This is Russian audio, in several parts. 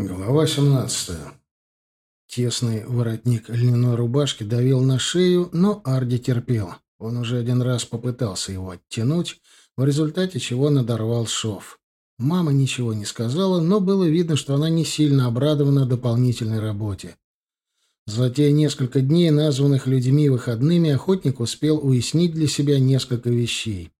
Глава 17. Тесный воротник льняной рубашки давил на шею, но Арди терпел. Он уже один раз попытался его оттянуть, в результате чего надорвал шов. Мама ничего не сказала, но было видно, что она не сильно обрадована дополнительной работе. За те несколько дней, названных людьми выходными, охотник успел уяснить для себя несколько вещей.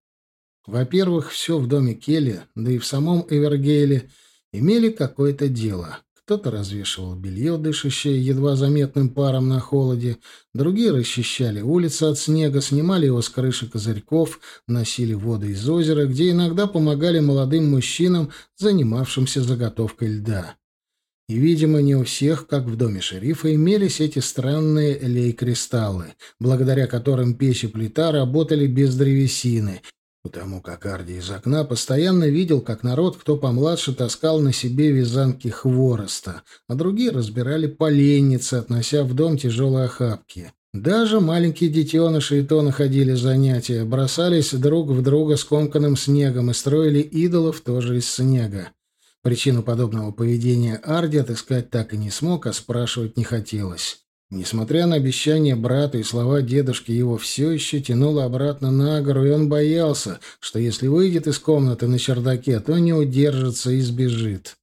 Во-первых, все в доме Келли, да и в самом Эвергейле – имели какое-то дело. Кто-то развешивал белье, дышащее едва заметным паром на холоде, другие расчищали улицы от снега, снимали его с крыши козырьков, носили воду из озера, где иногда помогали молодым мужчинам, занимавшимся заготовкой льда. И, видимо, не у всех, как в доме шерифа, имелись эти странные лей-кристаллы, благодаря которым печь и плита работали без древесины, потому как Арди из окна постоянно видел, как народ, кто помладше, таскал на себе вязанки хвороста, а другие разбирали поленницы, относя в дом тяжелые охапки. Даже маленькие детеныши и то находили занятия, бросались друг в друга скомканным снегом и строили идолов тоже из снега. Причину подобного поведения Арди отыскать так и не смог, а спрашивать не хотелось. Несмотря на обещание брата и слова дедушки, его все еще тянуло обратно на гору, и он боялся, что если выйдет из комнаты на чердаке, то не удержится и сбежит.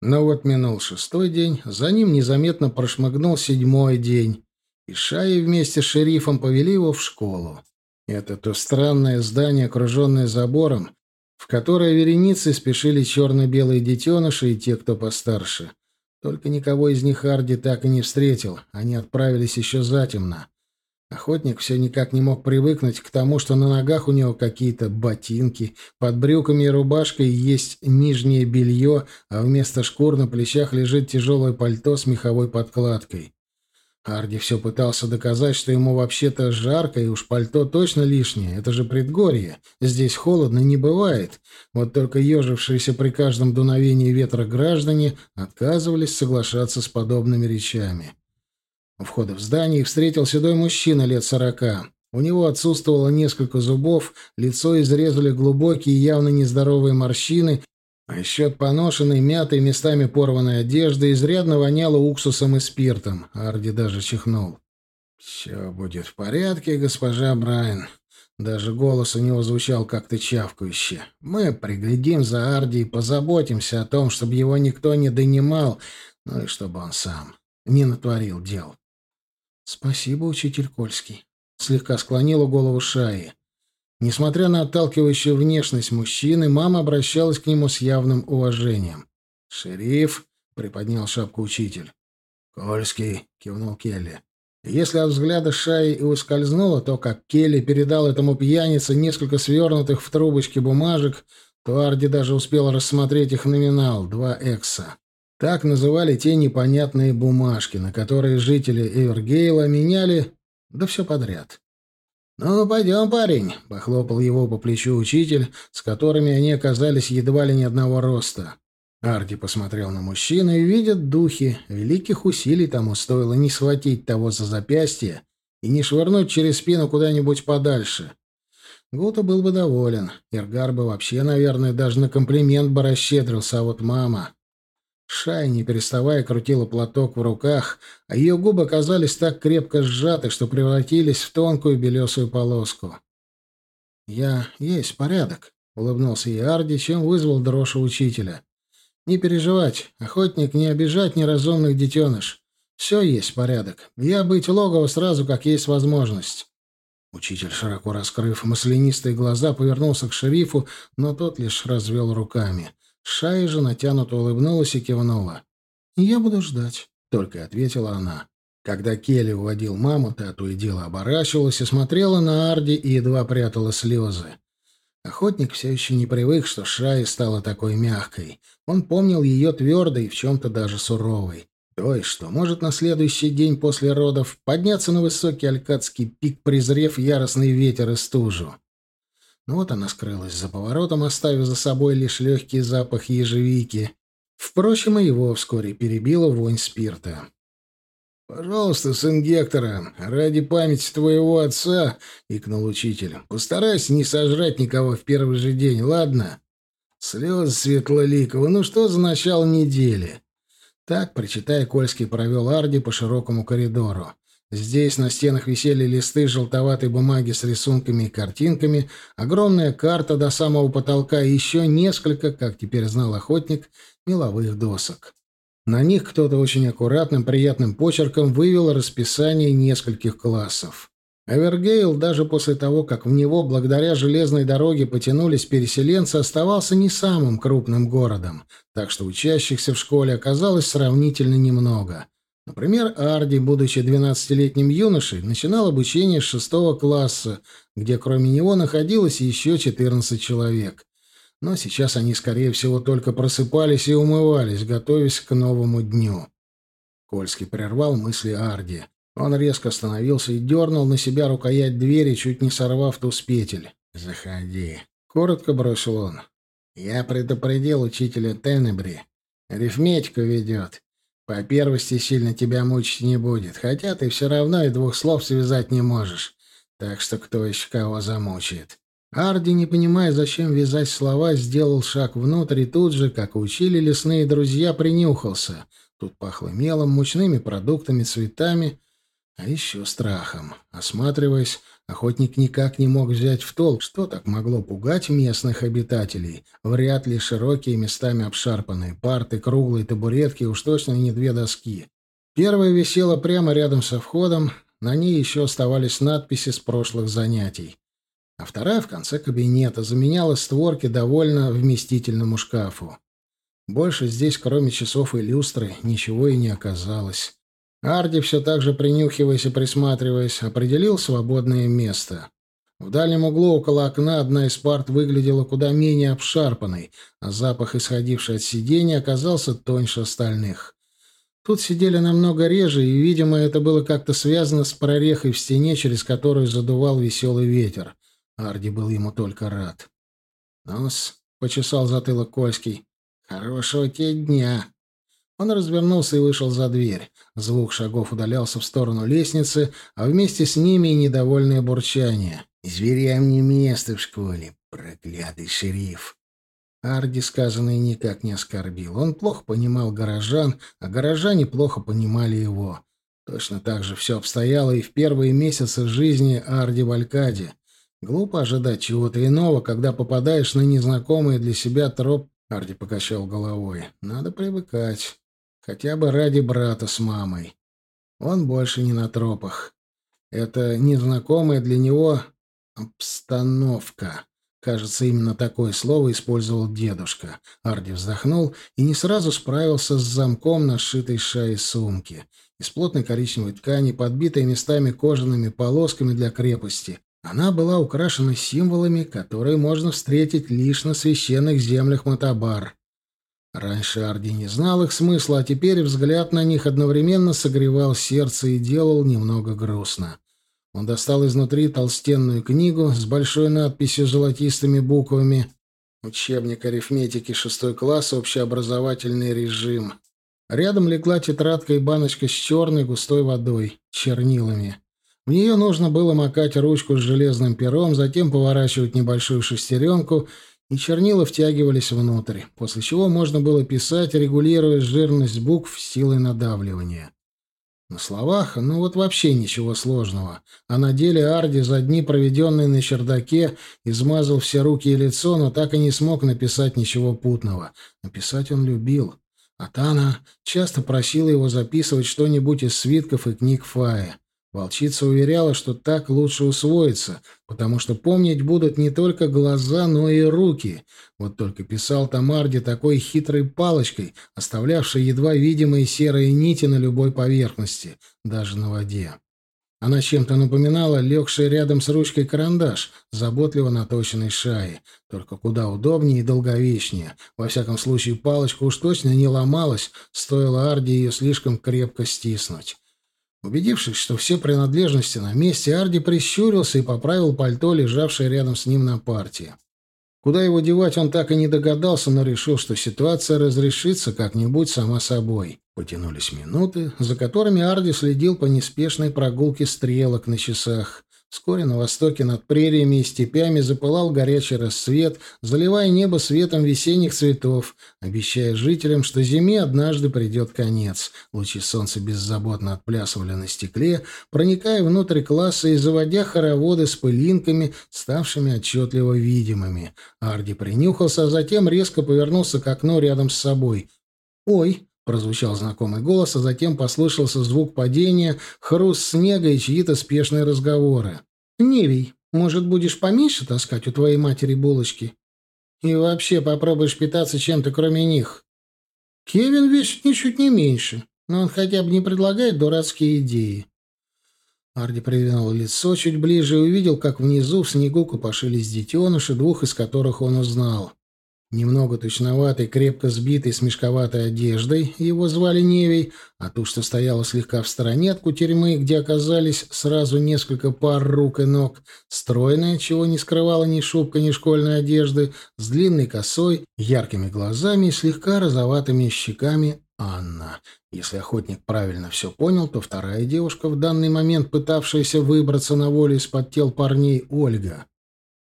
Но вот минул шестой день, за ним незаметно прошмыгнул седьмой день, и Шаи вместе с шерифом повели его в школу. Это то странное здание, окруженное забором, в которое вереницы спешили черно-белые детеныши и те, кто постарше — только никого из них Арди так и не встретил. Они отправились еще затемно. Охотник все никак не мог привыкнуть к тому, что на ногах у него какие-то ботинки, под брюками и рубашкой есть нижнее белье, а вместо шкур на плечах лежит тяжелое пальто с меховой подкладкой. Арди все пытался доказать, что ему вообще-то жарко, и уж пальто точно лишнее. Это же предгорье. Здесь холодно не бывает. Вот только ежившиеся при каждом дуновении ветра граждане отказывались соглашаться с подобными речами. У входа в здание их встретил седой мужчина лет сорока. У него отсутствовало несколько зубов, лицо изрезали глубокие, явно нездоровые морщины, а еще от поношенной, мятой, местами порванной одежды изрядно воняло уксусом и спиртом. Арди даже чихнул. «Все будет в порядке, госпожа Брайан». Даже голос у него звучал как-то чавкающе. «Мы приглядим за Арди и позаботимся о том, чтобы его никто не донимал, ну и чтобы он сам не натворил дел». «Спасибо, учитель Кольский», — слегка склонила голову Шаи. Несмотря на отталкивающую внешность мужчины, мама обращалась к нему с явным уважением. «Шериф», — приподнял шапку учитель. «Кольский», — кивнул Келли. Если от взгляда Шаи и ускользнуло то, как Келли передал этому пьянице несколько свернутых в трубочке бумажек, то Арди даже успел рассмотреть их номинал — два экса. Так называли те непонятные бумажки, на которые жители Эвергейла меняли... Да все подряд. «Ну, пойдем, парень», — похлопал его по плечу учитель, с которыми они оказались едва ли не одного роста. Арди посмотрел на мужчину и видит духи. Великих усилий тому стоило не схватить того за запястье и не швырнуть через спину куда-нибудь подальше. Гута был бы доволен. Иргар бы вообще, наверное, даже на комплимент бы расщедрился, а вот мама... Шай, не переставая, крутила платок в руках, а ее губы казались так крепко сжаты, что превратились в тонкую белесую полоску. «Я есть порядок», — улыбнулся ей Арди, чем вызвал дрожь у учителя. «Не переживать, охотник не обижать неразумных детеныш. Все есть порядок. Я быть логово сразу, как есть возможность». Учитель, широко раскрыв маслянистые глаза, повернулся к шерифу, но тот лишь развел руками. Шая же натянуто улыбнулась и кивнула. «Я буду ждать», — только ответила она. Когда Келли уводил маму, та то и дело оборачивалась и смотрела на Арди и едва прятала слезы. Охотник все еще не привык, что Шая стала такой мягкой. Он помнил ее твердой и в чем-то даже суровой. То есть, что может на следующий день после родов подняться на высокий алькадский пик, презрев яростный ветер и стужу. Ну вот она скрылась за поворотом, оставив за собой лишь легкий запах ежевики. Впрочем, и его вскоре перебила вонь спирта. «Пожалуйста, сын Гектора, ради памяти твоего отца, — икнул учитель, — постарайся не сожрать никого в первый же день, ладно? Слезы Светлоликова, ну что за начало недели? Так, причитая, Кольский провел Арди по широкому коридору. Здесь на стенах висели листы желтоватой бумаги с рисунками и картинками, огромная карта до самого потолка и еще несколько, как теперь знал охотник, меловых досок. На них кто-то очень аккуратным, приятным почерком вывел расписание нескольких классов. Эвергейл, даже после того, как в него благодаря железной дороге потянулись переселенцы, оставался не самым крупным городом, так что учащихся в школе оказалось сравнительно немного. Например, Арди, будучи 12-летним юношей, начинал обучение с шестого класса, где кроме него находилось еще 14 человек. Но сейчас они, скорее всего, только просыпались и умывались, готовясь к новому дню. Кольский прервал мысли Арди. Он резко остановился и дернул на себя рукоять двери, чуть не сорвав ту с петель. «Заходи», — коротко бросил он. «Я предупредил учителя Тенебри. Арифметику ведет. По первости сильно тебя мучить не будет, хотя ты все равно и двух слов связать не можешь. Так что кто еще кого замучает?» Арди, не понимая, зачем вязать слова, сделал шаг внутрь и тут же, как учили лесные друзья, принюхался. Тут пахло мелом, мучными продуктами, цветами — а еще страхом. Осматриваясь, охотник никак не мог взять в толк, что так могло пугать местных обитателей. Вряд ли широкие, местами обшарпанные парты, круглые табуретки, уж точно не две доски. Первая висела прямо рядом со входом, на ней еще оставались надписи с прошлых занятий. А вторая в конце кабинета заменяла створки довольно вместительному шкафу. Больше здесь, кроме часов и люстры, ничего и не оказалось. Арди, все так же принюхиваясь и присматриваясь, определил свободное место. В дальнем углу около окна одна из парт выглядела куда менее обшарпанной, а запах, исходивший от сидения, оказался тоньше остальных. Тут сидели намного реже, и, видимо, это было как-то связано с прорехой в стене, через которую задувал веселый ветер. Арди был ему только рад. «Ну-с», — почесал затылок Кольский, — «хорошего тебе дня». Он развернулся и вышел за дверь. Звук шагов удалялся в сторону лестницы, а вместе с ними и недовольное бурчание. «Зверям не место в школе, проклятый шериф!» Арди сказанное никак не оскорбил. Он плохо понимал горожан, а горожане плохо понимали его. Точно так же все обстояло и в первые месяцы жизни Арди в Алькаде. Глупо ожидать чего-то иного, когда попадаешь на незнакомый для себя троп. Арди покачал головой. Надо привыкать. Хотя бы ради брата с мамой. Он больше не на тропах. Это незнакомая для него обстановка. Кажется, именно такое слово использовал дедушка. Арди вздохнул и не сразу справился с замком на сшитой шее сумки. Из плотной коричневой ткани, подбитой местами кожаными полосками для крепости. Она была украшена символами, которые можно встретить лишь на священных землях Матабар. Раньше Арди не знал их смысла, а теперь взгляд на них одновременно согревал сердце и делал немного грустно. Он достал изнутри толстенную книгу с большой надписью золотистыми буквами «Учебник арифметики, шестой класс, общеобразовательный режим». Рядом легла тетрадка и баночка с черной густой водой, чернилами. В нее нужно было макать ручку с железным пером, затем поворачивать небольшую шестеренку — и чернила втягивались внутрь, после чего можно было писать, регулируя жирность букв силой надавливания. На словах, ну вот вообще ничего сложного. А на деле Арди за дни, проведенные на чердаке, измазал все руки и лицо, но так и не смог написать ничего путного. Написать он любил. А Тана часто просила его записывать что-нибудь из свитков и книг Фая. Волчица уверяла, что так лучше усвоиться, потому что помнить будут не только глаза, но и руки. Вот только писал Тамарди такой хитрой палочкой, оставлявшей едва видимые серые нити на любой поверхности, даже на воде. Она чем-то напоминала легший рядом с ручкой карандаш, заботливо наточенный шаи, только куда удобнее и долговечнее. Во всяком случае, палочка уж точно не ломалась, стоило Арди ее слишком крепко стиснуть. Убедившись, что все принадлежности на месте, Арди прищурился и поправил пальто, лежавшее рядом с ним на партии. Куда его девать, он так и не догадался, но решил, что ситуация разрешится как-нибудь сама собой. Потянулись минуты, за которыми Арди следил по неспешной прогулке стрелок на часах. Вскоре на востоке над прериями и степями запылал горячий рассвет, заливая небо светом весенних цветов, обещая жителям, что зиме однажды придет конец. Лучи солнца беззаботно отплясывали на стекле, проникая внутрь класса и заводя хороводы с пылинками, ставшими отчетливо видимыми. Арди принюхался, а затем резко повернулся к окну рядом с собой. «Ой!» — прозвучал знакомый голос, а затем послышался звук падения, хруст снега и чьи-то спешные разговоры. «Невий, может, будешь поменьше таскать у твоей матери булочки? И вообще попробуешь питаться чем-то, кроме них. Кевин весит ничуть не меньше, но он хотя бы не предлагает дурацкие идеи». Арди придвинул лицо чуть ближе и увидел, как внизу в снегу копошились детеныши, двух из которых он узнал. Немного тучноватый, крепко сбитый, с мешковатой одеждой, его звали Невей, а ту, что стояла слегка в стороне от кутерьмы, где оказались сразу несколько пар рук и ног, стройная, чего не скрывала ни шубка, ни школьной одежды, с длинной косой, яркими глазами и слегка розоватыми щеками Анна. Если охотник правильно все понял, то вторая девушка, в данный момент пытавшаяся выбраться на волю из-под тел парней, Ольга.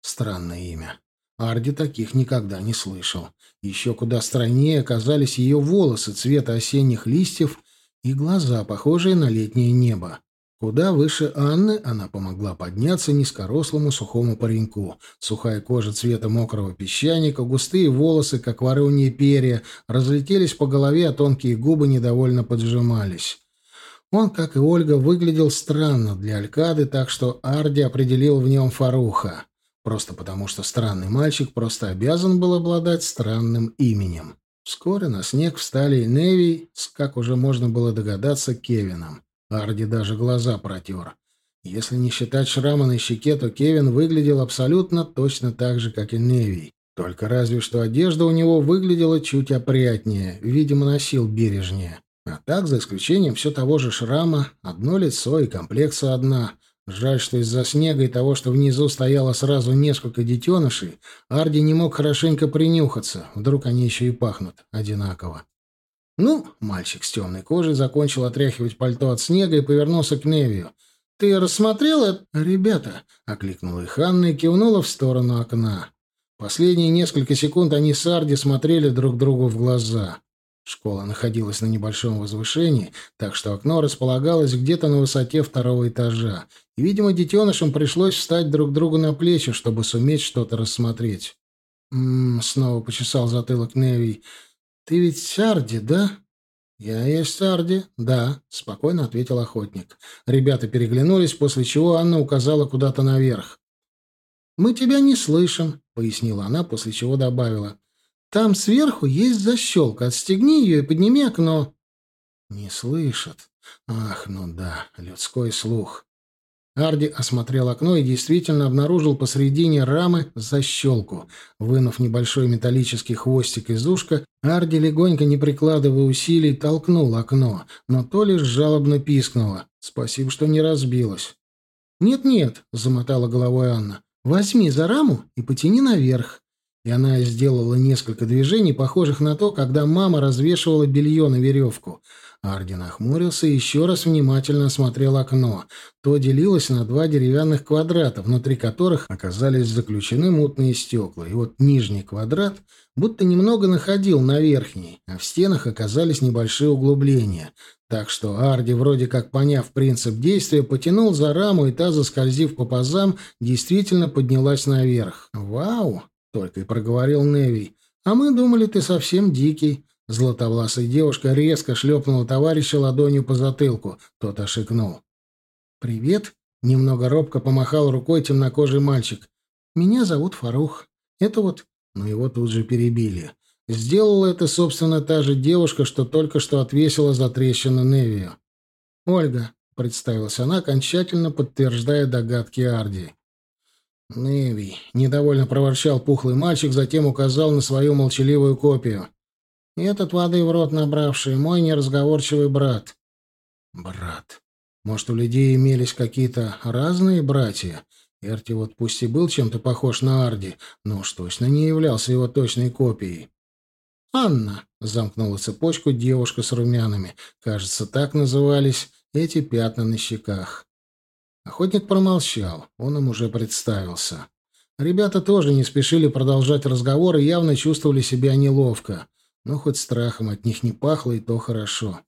Странное имя. Арди таких никогда не слышал. Еще куда страннее оказались ее волосы цвета осенних листьев и глаза, похожие на летнее небо. Куда выше Анны она помогла подняться низкорослому сухому пареньку. Сухая кожа цвета мокрого песчаника, густые волосы, как воронье перья, разлетелись по голове, а тонкие губы недовольно поджимались. Он, как и Ольга, выглядел странно для Алькады, так что Арди определил в нем Фаруха. Просто потому, что странный мальчик просто обязан был обладать странным именем. Вскоре на снег встали Неви с, как уже можно было догадаться, Кевином. Арди даже глаза протер. Если не считать шрама на щеке, то Кевин выглядел абсолютно точно так же, как и Неви. Только разве что одежда у него выглядела чуть опрятнее, видимо, носил бережнее. А так, за исключением все того же шрама, одно лицо и комплекция одна — Жаль, что из-за снега и того, что внизу стояло сразу несколько детенышей, Арди не мог хорошенько принюхаться. Вдруг они еще и пахнут одинаково. Ну, мальчик с темной кожей закончил отряхивать пальто от снега и повернулся к Невию. «Ты рассмотрел это?» «Ребята!» — окликнула их Анна и кивнула в сторону окна. Последние несколько секунд они с Арди смотрели друг другу в глаза. Школа находилась на небольшом возвышении, так что окно располагалось где-то на высоте второго этажа, и, видимо, детенышам пришлось встать друг другу на плечи, чтобы суметь что-то рассмотреть. «М-м-м», снова почесал затылок Невий. «Ты ведь Сарди, да?» «Я есть Сарди, да», — спокойно ответил охотник. Ребята переглянулись, после чего Анна указала куда-то наверх. «Мы тебя не слышим», — пояснила она, после чего добавила. Там сверху есть защелка. Отстегни ее и подними окно. Не слышат. Ах, ну да, людской слух. Арди осмотрел окно и действительно обнаружил посредине рамы защелку. Вынув небольшой металлический хвостик из ушка, Арди, легонько не прикладывая усилий, толкнул окно, но то лишь жалобно пискнуло. Спасибо, что не разбилось. «Нет-нет», — замотала головой Анна, — «возьми за раму и потяни наверх и она сделала несколько движений, похожих на то, когда мама развешивала белье на веревку. Арди нахмурился и еще раз внимательно осмотрел окно. То делилось на два деревянных квадрата, внутри которых оказались заключены мутные стекла. И вот нижний квадрат будто немного находил на верхний, а в стенах оказались небольшие углубления. Так что Арди, вроде как поняв принцип действия, потянул за раму, и та, заскользив по пазам, действительно поднялась наверх. «Вау!» — только и проговорил Невий. «А мы думали, ты совсем дикий». Златовласая девушка резко шлепнула товарища ладонью по затылку. Тот ошикнул. «Привет», — немного робко помахал рукой темнокожий мальчик. «Меня зовут Фарух. Это вот...» Но его тут же перебили. Сделала это, собственно, та же девушка, что только что отвесила за трещину Невию. «Ольга», — представилась она, окончательно подтверждая догадки Арди. «Нэви», — недовольно проворчал пухлый мальчик, затем указал на свою молчаливую копию. «Этот воды в рот набравший, мой неразговорчивый брат». «Брат. Может, у людей имелись какие-то разные братья?» Эрти вот пусть и был чем-то похож на Арди, но уж точно не являлся его точной копией. «Анна», — замкнула цепочку девушка с румянами. Кажется, так назывались эти пятна на щеках. Охотник промолчал, он им уже представился. Ребята тоже не спешили продолжать разговор и явно чувствовали себя неловко. Но хоть страхом от них не пахло, и то хорошо.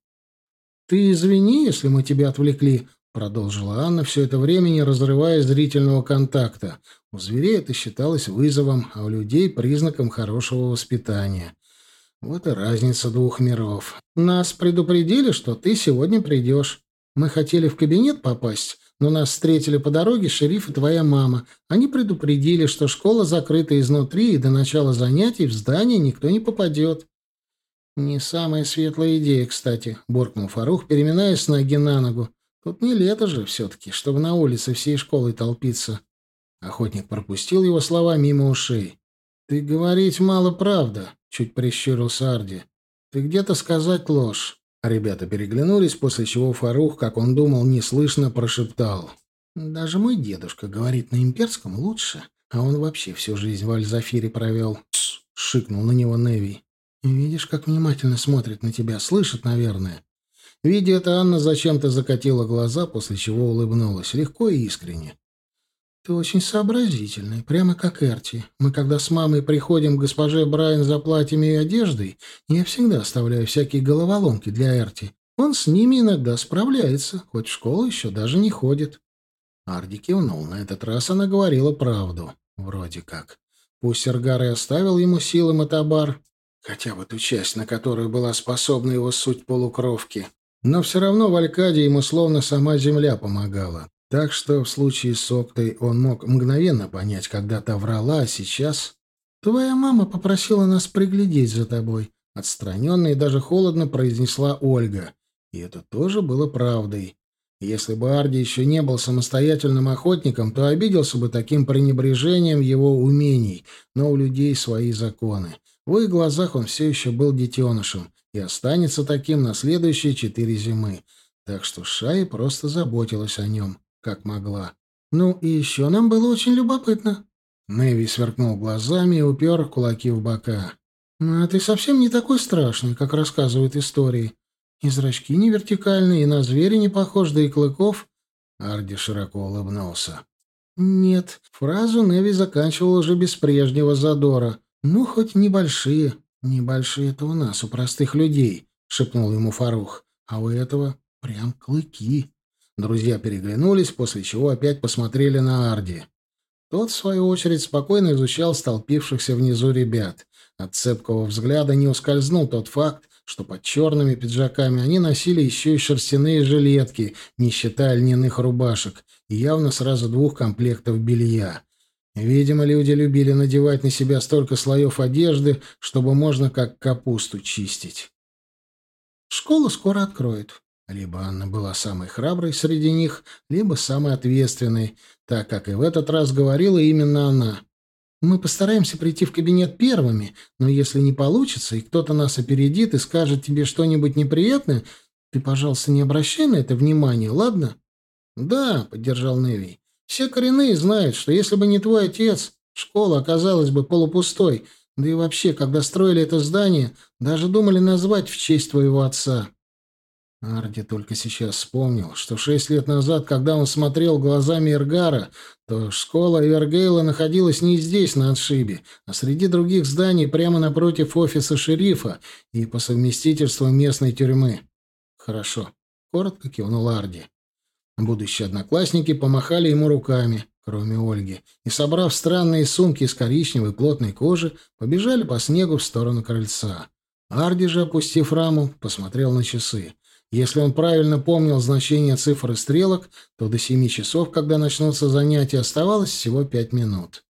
«Ты извини, если мы тебя отвлекли», — продолжила Анна все это время, не разрывая зрительного контакта. У зверей это считалось вызовом, а у людей — признаком хорошего воспитания. Вот и разница двух миров. Нас предупредили, что ты сегодня придешь. Мы хотели в кабинет попасть, но нас встретили по дороге шериф и твоя мама. Они предупредили, что школа закрыта изнутри, и до начала занятий в здание никто не попадет. «Не самая светлая идея, кстати», — буркнул Фарух, переминаясь с ноги на ногу. «Тут не лето же все-таки, чтобы на улице всей школой толпиться». Охотник пропустил его слова мимо ушей. «Ты говорить мало правда», — чуть прищурился Арди. «Ты где-то сказать ложь». Ребята переглянулись, после чего Фарух, как он думал, неслышно прошептал. «Даже мой дедушка говорит на имперском лучше, а он вообще всю жизнь в Альзафире провел». «Тсс!» — шикнул на него Неви. «Видишь, как внимательно смотрит на тебя, слышит, наверное». Видя это, Анна зачем-то закатила глаза, после чего улыбнулась, легко и искренне. «Ты очень сообразительный, прямо как Эрти. Мы, когда с мамой приходим к госпоже Брайан за платьями и одеждой, я всегда оставляю всякие головоломки для Эрти. Он с ними иногда справляется, хоть в школу еще даже не ходит». Арди кивнул. На этот раз она говорила правду. Вроде как. Пусть Эргар и оставил ему силы Матабар, хотя бы ту часть, на которую была способна его суть полукровки, но все равно в Алькаде ему словно сама земля помогала. Так что в случае с Октой он мог мгновенно понять, когда та врала, а сейчас... «Твоя мама попросила нас приглядеть за тобой», — отстраненно и даже холодно произнесла Ольга. И это тоже было правдой. Если бы Арди еще не был самостоятельным охотником, то обиделся бы таким пренебрежением его умений, но у людей свои законы. В их глазах он все еще был детенышем и останется таким на следующие четыре зимы. Так что Шай просто заботилась о нем как могла. «Ну и еще нам было очень любопытно». Нэви сверкнул глазами и упер кулаки в бока. «А ты совсем не такой страшный, как рассказывают истории. И зрачки не вертикальные, и на зверя не похож, да и клыков...» Арди широко улыбнулся. «Нет, фразу Нэви заканчивал уже без прежнего задора. Ну, хоть небольшие. Небольшие — это у нас, у простых людей», — шепнул ему Фарух. «А у этого прям клыки». Друзья переглянулись, после чего опять посмотрели на Арди. Тот, в свою очередь, спокойно изучал столпившихся внизу ребят. От цепкого взгляда не ускользнул тот факт, что под черными пиджаками они носили еще и шерстяные жилетки, не считая льняных рубашек, и явно сразу двух комплектов белья. Видимо, люди любили надевать на себя столько слоев одежды, чтобы можно как капусту чистить. «Школу скоро откроют. Либо Анна была самой храброй среди них, либо самой ответственной, так как и в этот раз говорила именно она. «Мы постараемся прийти в кабинет первыми, но если не получится, и кто-то нас опередит и скажет тебе что-нибудь неприятное, ты, пожалуйста, не обращай на это внимания, ладно?» «Да», — поддержал Неви. «Все коренные знают, что если бы не твой отец, школа оказалась бы полупустой, да и вообще, когда строили это здание, даже думали назвать в честь твоего отца». Арди только сейчас вспомнил, что шесть лет назад, когда он смотрел глазами Эргара, то школа Эвергейла находилась не здесь, на отшибе, а среди других зданий прямо напротив офиса шерифа и по совместительству местной тюрьмы. «Хорошо», — коротко кивнул Арди. Будущие одноклассники помахали ему руками, кроме Ольги, и, собрав странные сумки из коричневой плотной кожи, побежали по снегу в сторону крыльца. Арди же, опустив раму, посмотрел на часы. Если он правильно помнил значение цифр и стрелок, то до семи часов, когда начнутся занятия, оставалось всего пять минут.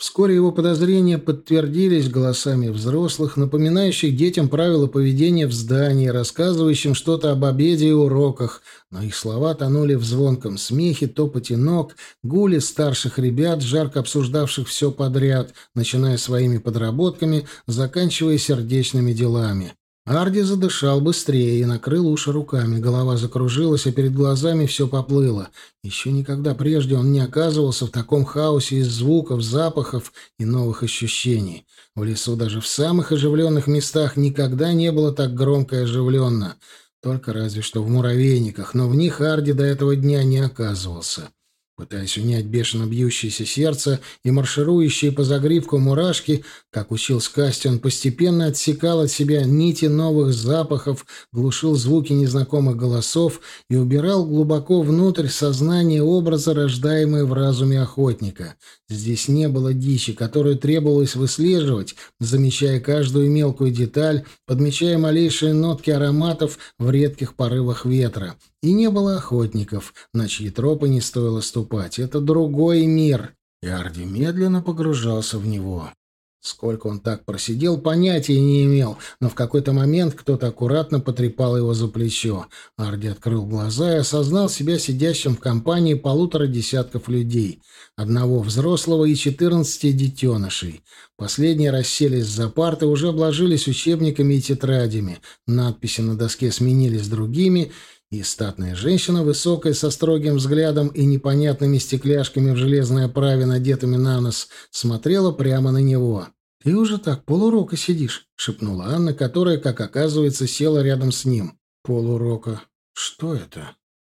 Вскоре его подозрения подтвердились голосами взрослых, напоминающих детям правила поведения в здании, рассказывающим что-то об обеде и уроках, но их слова тонули в звонком смехе, топоте ног, гуле старших ребят, жарко обсуждавших все подряд, начиная своими подработками, заканчивая сердечными делами. Арди задышал быстрее и накрыл уши руками. Голова закружилась, а перед глазами все поплыло. Еще никогда прежде он не оказывался в таком хаосе из звуков, запахов и новых ощущений. В лесу даже в самых оживленных местах никогда не было так громко и оживленно. Только разве что в муравейниках, но в них Арди до этого дня не оказывался. Пытаясь унять бешено бьющееся сердце и марширующие по загривку мурашки, как учил Скасти, он постепенно отсекал от себя нити новых запахов, глушил звуки незнакомых голосов и убирал глубоко внутрь сознания образа, рождаемые в разуме охотника. Здесь не было дичи, которую требовалось выслеживать, замечая каждую мелкую деталь, подмечая малейшие нотки ароматов в редких порывах ветра. И не было охотников, на чьи тропы не стоило ступать. Это другой мир. И Арди медленно погружался в него. Сколько он так просидел, понятия не имел, но в какой-то момент кто-то аккуратно потрепал его за плечо. Арди открыл глаза и осознал себя сидящим в компании полутора десятков людей. Одного взрослого и четырнадцати детенышей. Последние расселись за парты, уже обложились учебниками и тетрадями. Надписи на доске сменились другими — и статная женщина, высокая, со строгим взглядом и непонятными стекляшками в железной оправе, надетыми на нос, смотрела прямо на него. «Ты уже так полурока сидишь», — шепнула Анна, которая, как оказывается, села рядом с ним. «Полурока? Что это?»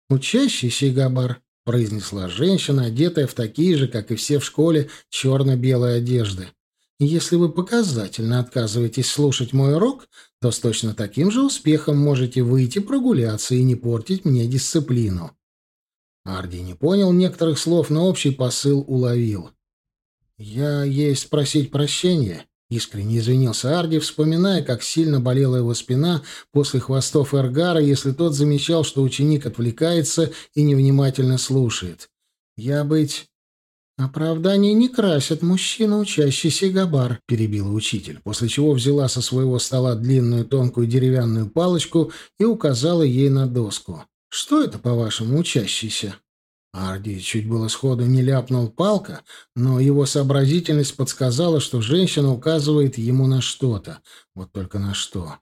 «Учащийся Габар», — произнесла женщина, одетая в такие же, как и все в школе, черно-белые одежды. Если вы показательно отказываетесь слушать мой урок, то с точно таким же успехом можете выйти прогуляться и не портить мне дисциплину. Арди не понял некоторых слов, но общий посыл уловил. «Я есть просить прощения», — искренне извинился Арди, вспоминая, как сильно болела его спина после хвостов Эргара, если тот замечал, что ученик отвлекается и невнимательно слушает. «Я быть «Оправдание не красят мужчина, учащийся габар», — перебила учитель, после чего взяла со своего стола длинную тонкую деревянную палочку и указала ей на доску. «Что это, по-вашему, учащийся?» Арди чуть было сходу не ляпнул палка, но его сообразительность подсказала, что женщина указывает ему на что-то. Вот только на что.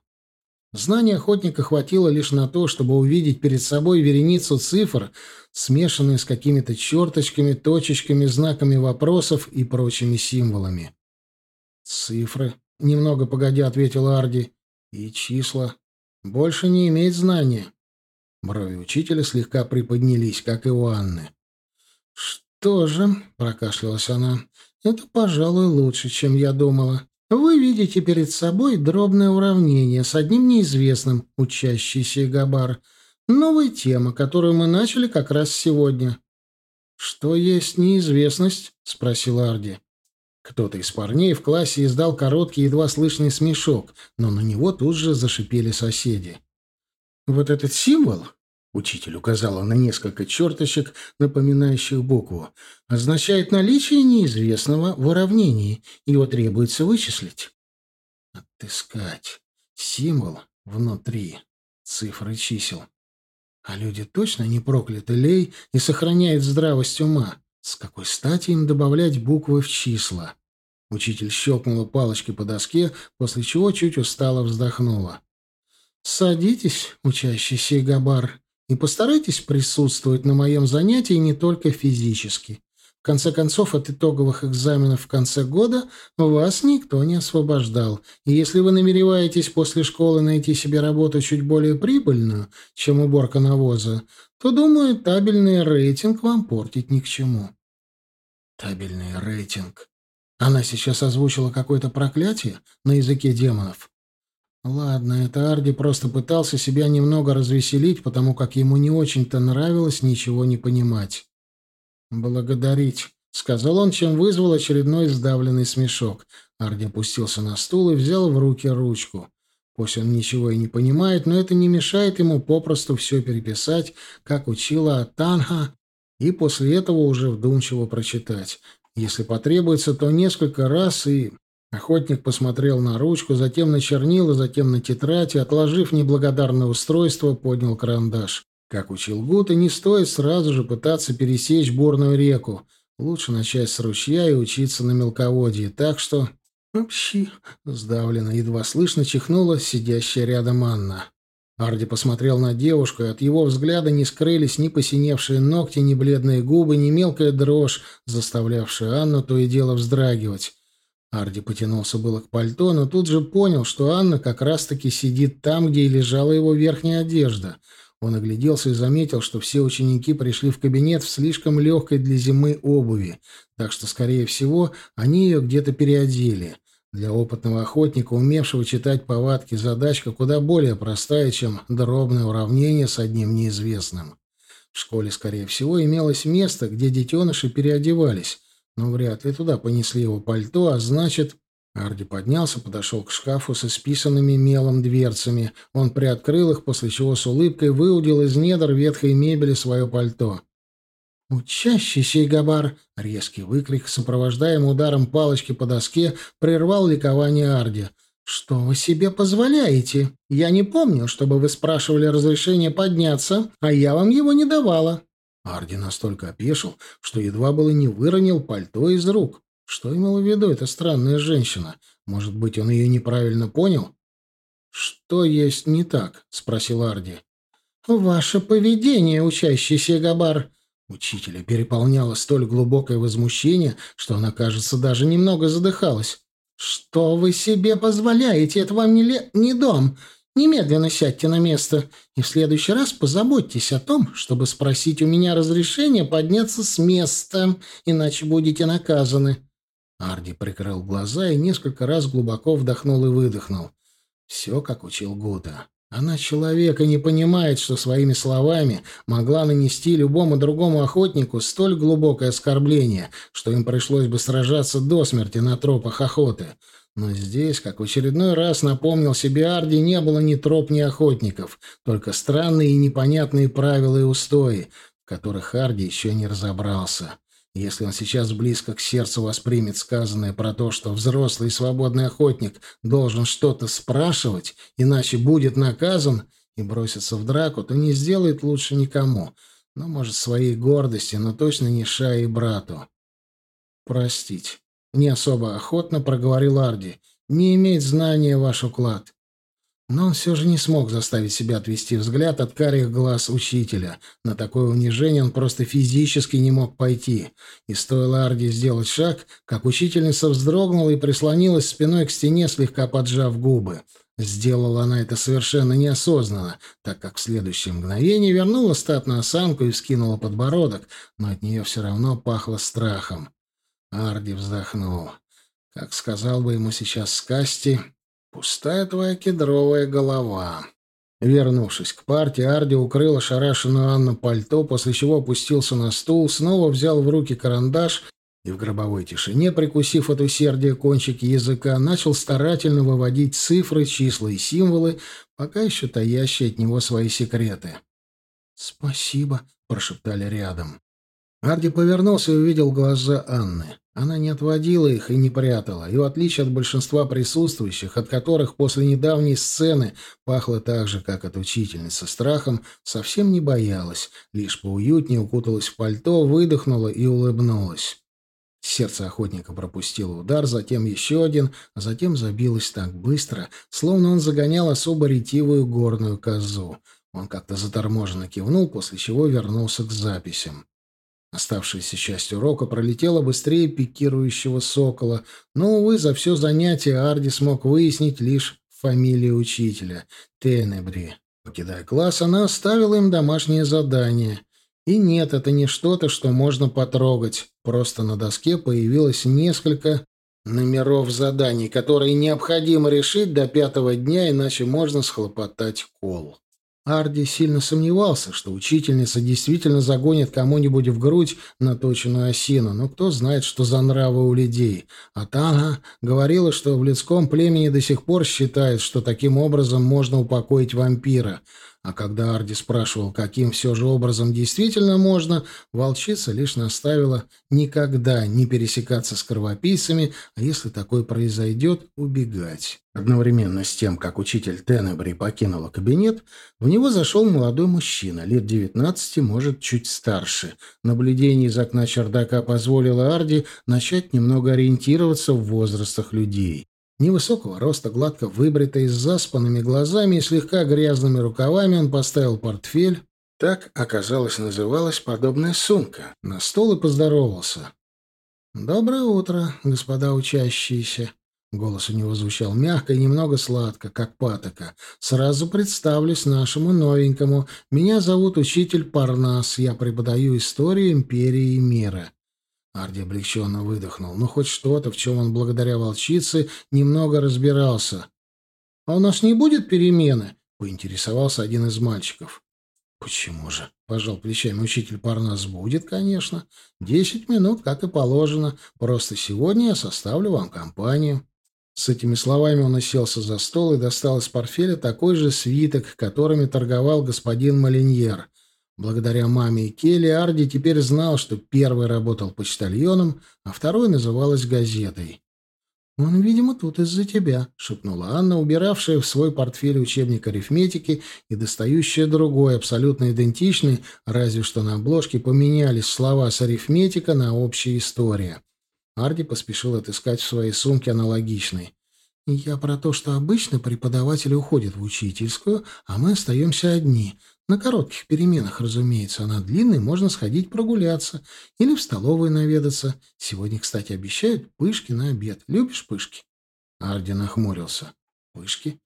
Знания охотника хватило лишь на то, чтобы увидеть перед собой вереницу цифр — смешанные с какими-то черточками, точечками, знаками вопросов и прочими символами. «Цифры», — немного погодя ответил Арди, — «и числа. Больше не имеет знания». Брови учителя слегка приподнялись, как и у Анны. «Что же», — прокашлялась она, — «это, пожалуй, лучше, чем я думала. Вы видите перед собой дробное уравнение с одним неизвестным, учащийся Габар — Новая тема, которую мы начали как раз сегодня. Что есть неизвестность? спросил Арди. Кто-то из парней в классе издал короткий, едва слышный смешок, но на него тут же зашипели соседи. Вот этот символ, учитель указала на несколько черточек, напоминающих букву, означает наличие неизвестного в уравнении. Его требуется вычислить. Отыскать. Символ внутри. Цифры чисел. А люди точно не прокляты лей и сохраняют здравость ума. С какой стати им добавлять буквы в числа? Учитель щелкнула палочкой по доске, после чего чуть устало вздохнула. «Садитесь, учащийся Габар, и постарайтесь присутствовать на моем занятии не только физически. В конце концов, от итоговых экзаменов в конце года вас никто не освобождал. И если вы намереваетесь после школы найти себе работу чуть более прибыльную, чем уборка навоза, то, думаю, табельный рейтинг вам портить ни к чему. Табельный рейтинг. Она сейчас озвучила какое-то проклятие на языке демонов. Ладно, это Арди просто пытался себя немного развеселить, потому как ему не очень-то нравилось ничего не понимать. «Благодарить», — сказал он, чем вызвал очередной сдавленный смешок. Арди опустился на стул и взял в руки ручку. Пусть он ничего и не понимает, но это не мешает ему попросту все переписать, как учила Танха, и после этого уже вдумчиво прочитать. Если потребуется, то несколько раз и... Охотник посмотрел на ручку, затем на чернила, затем на тетрадь и, отложив неблагодарное устройство, поднял карандаш. Как учил Гута, не стоит сразу же пытаться пересечь бурную реку. Лучше начать с ручья и учиться на мелководье. Так что... Общи, сдавленно, едва слышно чихнула сидящая рядом Анна. Арди посмотрел на девушку, и от его взгляда не скрылись ни посиневшие ногти, ни бледные губы, ни мелкая дрожь, заставлявшая Анну то и дело вздрагивать. Арди потянулся было к пальто, но тут же понял, что Анна как раз-таки сидит там, где и лежала его верхняя одежда — Он огляделся и заметил, что все ученики пришли в кабинет в слишком легкой для зимы обуви, так что, скорее всего, они ее где-то переодели. Для опытного охотника, умевшего читать повадки, задачка куда более простая, чем дробное уравнение с одним неизвестным. В школе, скорее всего, имелось место, где детеныши переодевались, но вряд ли туда понесли его пальто, а значит... Арди поднялся, подошел к шкафу с исписанными мелом дверцами. Он приоткрыл их, после чего с улыбкой выудил из недр ветхой мебели свое пальто. «Учащийся Игабар!» — резкий выкрик, сопровождаемый ударом палочки по доске, прервал ликование Арди. «Что вы себе позволяете? Я не помню, чтобы вы спрашивали разрешение подняться, а я вам его не давала». Арди настолько опешил, что едва было не выронил пальто из рук. Что имела в виду эта странная женщина? Может быть, он ее неправильно понял? «Что есть не так?» — спросил Арди. «Ваше поведение, учащийся Габар!» Учителя переполняло столь глубокое возмущение, что она, кажется, даже немного задыхалась. «Что вы себе позволяете? Это вам не, ле... не дом. Немедленно сядьте на место и в следующий раз позаботьтесь о том, чтобы спросить у меня разрешения подняться с места, иначе будете наказаны». Арди прикрыл глаза и несколько раз глубоко вдохнул и выдохнул. Все, как учил Гута. Она человека не понимает, что своими словами могла нанести любому другому охотнику столь глубокое оскорбление, что им пришлось бы сражаться до смерти на тропах охоты. Но здесь, как в очередной раз напомнил себе Арди, не было ни троп, ни охотников, только странные и непонятные правила и устои, в которых Арди еще не разобрался. Если он сейчас близко к сердцу воспримет сказанное про то, что взрослый и свободный охотник должен что-то спрашивать, иначе будет наказан, и бросится в драку, то не сделает лучше никому. Но, может, своей гордости, но точно не Шае и брату. «Простить». Не особо охотно проговорил Арди. «Не иметь знания ваш уклад. Но он все же не смог заставить себя отвести взгляд от карих глаз учителя. На такое унижение он просто физически не мог пойти. И стоило Арди сделать шаг, как учительница вздрогнула и прислонилась спиной к стене, слегка поджав губы. Сделала она это совершенно неосознанно, так как в следующее мгновение вернула статную осанку и вскинула подбородок, но от нее все равно пахло страхом. Арди вздохнул. Как сказал бы ему сейчас Скасти, Пустая твоя кедровая голова. Вернувшись к партии, Арди укрыл ошарашенную Анну пальто, после чего опустился на стул, снова взял в руки карандаш и в гробовой тишине, прикусив от усердия кончики языка, начал старательно выводить цифры, числа и символы, пока еще таящие от него свои секреты. «Спасибо», — прошептали рядом. Арди повернулся и увидел глаза Анны. Она не отводила их и не прятала, и в отличие от большинства присутствующих, от которых после недавней сцены пахло так же, как от учительницы, страхом, совсем не боялась, лишь поуютнее укуталась в пальто, выдохнула и улыбнулась. Сердце охотника пропустило удар, затем еще один, а затем забилось так быстро, словно он загонял особо ретивую горную козу. Он как-то заторможенно кивнул, после чего вернулся к записям. Оставшаяся часть урока пролетела быстрее пикирующего сокола, но, увы, за все занятие Арди смог выяснить лишь фамилию учителя — Тенебри. Покидая класс, она оставила им домашнее задание. И нет, это не что-то, что можно потрогать. Просто на доске появилось несколько номеров заданий, которые необходимо решить до пятого дня, иначе можно схлопотать кол. Арди сильно сомневался, что учительница действительно загонит кому-нибудь в грудь наточенную осину, но кто знает, что за нравы у людей. А Тага говорила, что в людском племени до сих пор считают, что таким образом можно упокоить вампира — а когда Арди спрашивал, каким все же образом действительно можно, волчица лишь наставила никогда не пересекаться с кровопийцами, а если такое произойдет, убегать. Одновременно с тем, как учитель Тенебри покинула кабинет, в него зашел молодой мужчина, лет девятнадцати, может, чуть старше. Наблюдение из окна чердака позволило Арди начать немного ориентироваться в возрастах людей. Невысокого роста, гладко выбритый, с заспанными глазами и слегка грязными рукавами, он поставил портфель. Так, оказалось, называлась подобная сумка. На стол и поздоровался. «Доброе утро, господа учащиеся». Голос у него звучал мягко и немного сладко, как патока. «Сразу представлюсь нашему новенькому. Меня зовут учитель Парнас. Я преподаю историю империи мира». Арди облегченно выдохнул. Ну, хоть что-то, в чем он благодаря волчице немного разбирался. «А у нас не будет перемены?» — поинтересовался один из мальчиков. «Почему же?» — пожал плечами учитель Парнас. «Будет, конечно. Десять минут, как и положено. Просто сегодня я составлю вам компанию». С этими словами он уселся за стол и достал из портфеля такой же свиток, которыми торговал господин Малиньер. Благодаря маме и Келли Арди теперь знал, что первый работал почтальоном, а второй называлась газетой. «Он, видимо, тут из-за тебя», — шепнула Анна, убиравшая в свой портфель учебник арифметики и достающая другой, абсолютно идентичный, разве что на обложке поменялись слова с арифметика на общая история. Арди поспешил отыскать в своей сумке аналогичный. «Я про то, что обычно преподаватели уходят в учительскую, а мы остаемся одни. На коротких переменах, разумеется, а на длинной можно сходить прогуляться или в столовую наведаться. Сегодня, кстати, обещают пышки на обед. Любишь пышки?» Арди нахмурился. «Пышки?»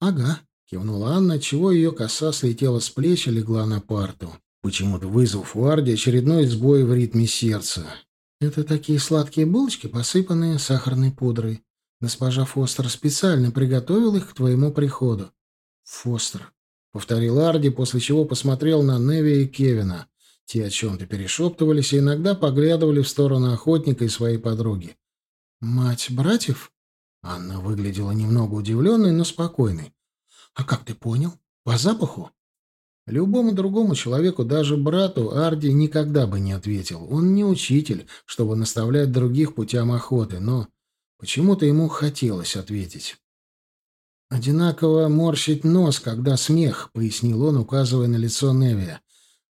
«Ага», — кивнула Анна, чего ее коса слетела с плеч и легла на парту, почему-то вызвав у Арди очередной сбой в ритме сердца. Это такие сладкие булочки, посыпанные сахарной пудрой. Госпожа Фостер специально приготовил их к твоему приходу. Фостер, повторил Арди, после чего посмотрел на Неви и Кевина. Те о чем-то перешептывались и иногда поглядывали в сторону охотника и своей подруги. «Мать братьев?» Анна выглядела немного удивленной, но спокойной. «А как ты понял? По запаху?» Любому другому человеку, даже брату, Арди никогда бы не ответил. Он не учитель, чтобы наставлять других путям охоты, но почему-то ему хотелось ответить. «Одинаково морщить нос, когда смех», — пояснил он, указывая на лицо Невия.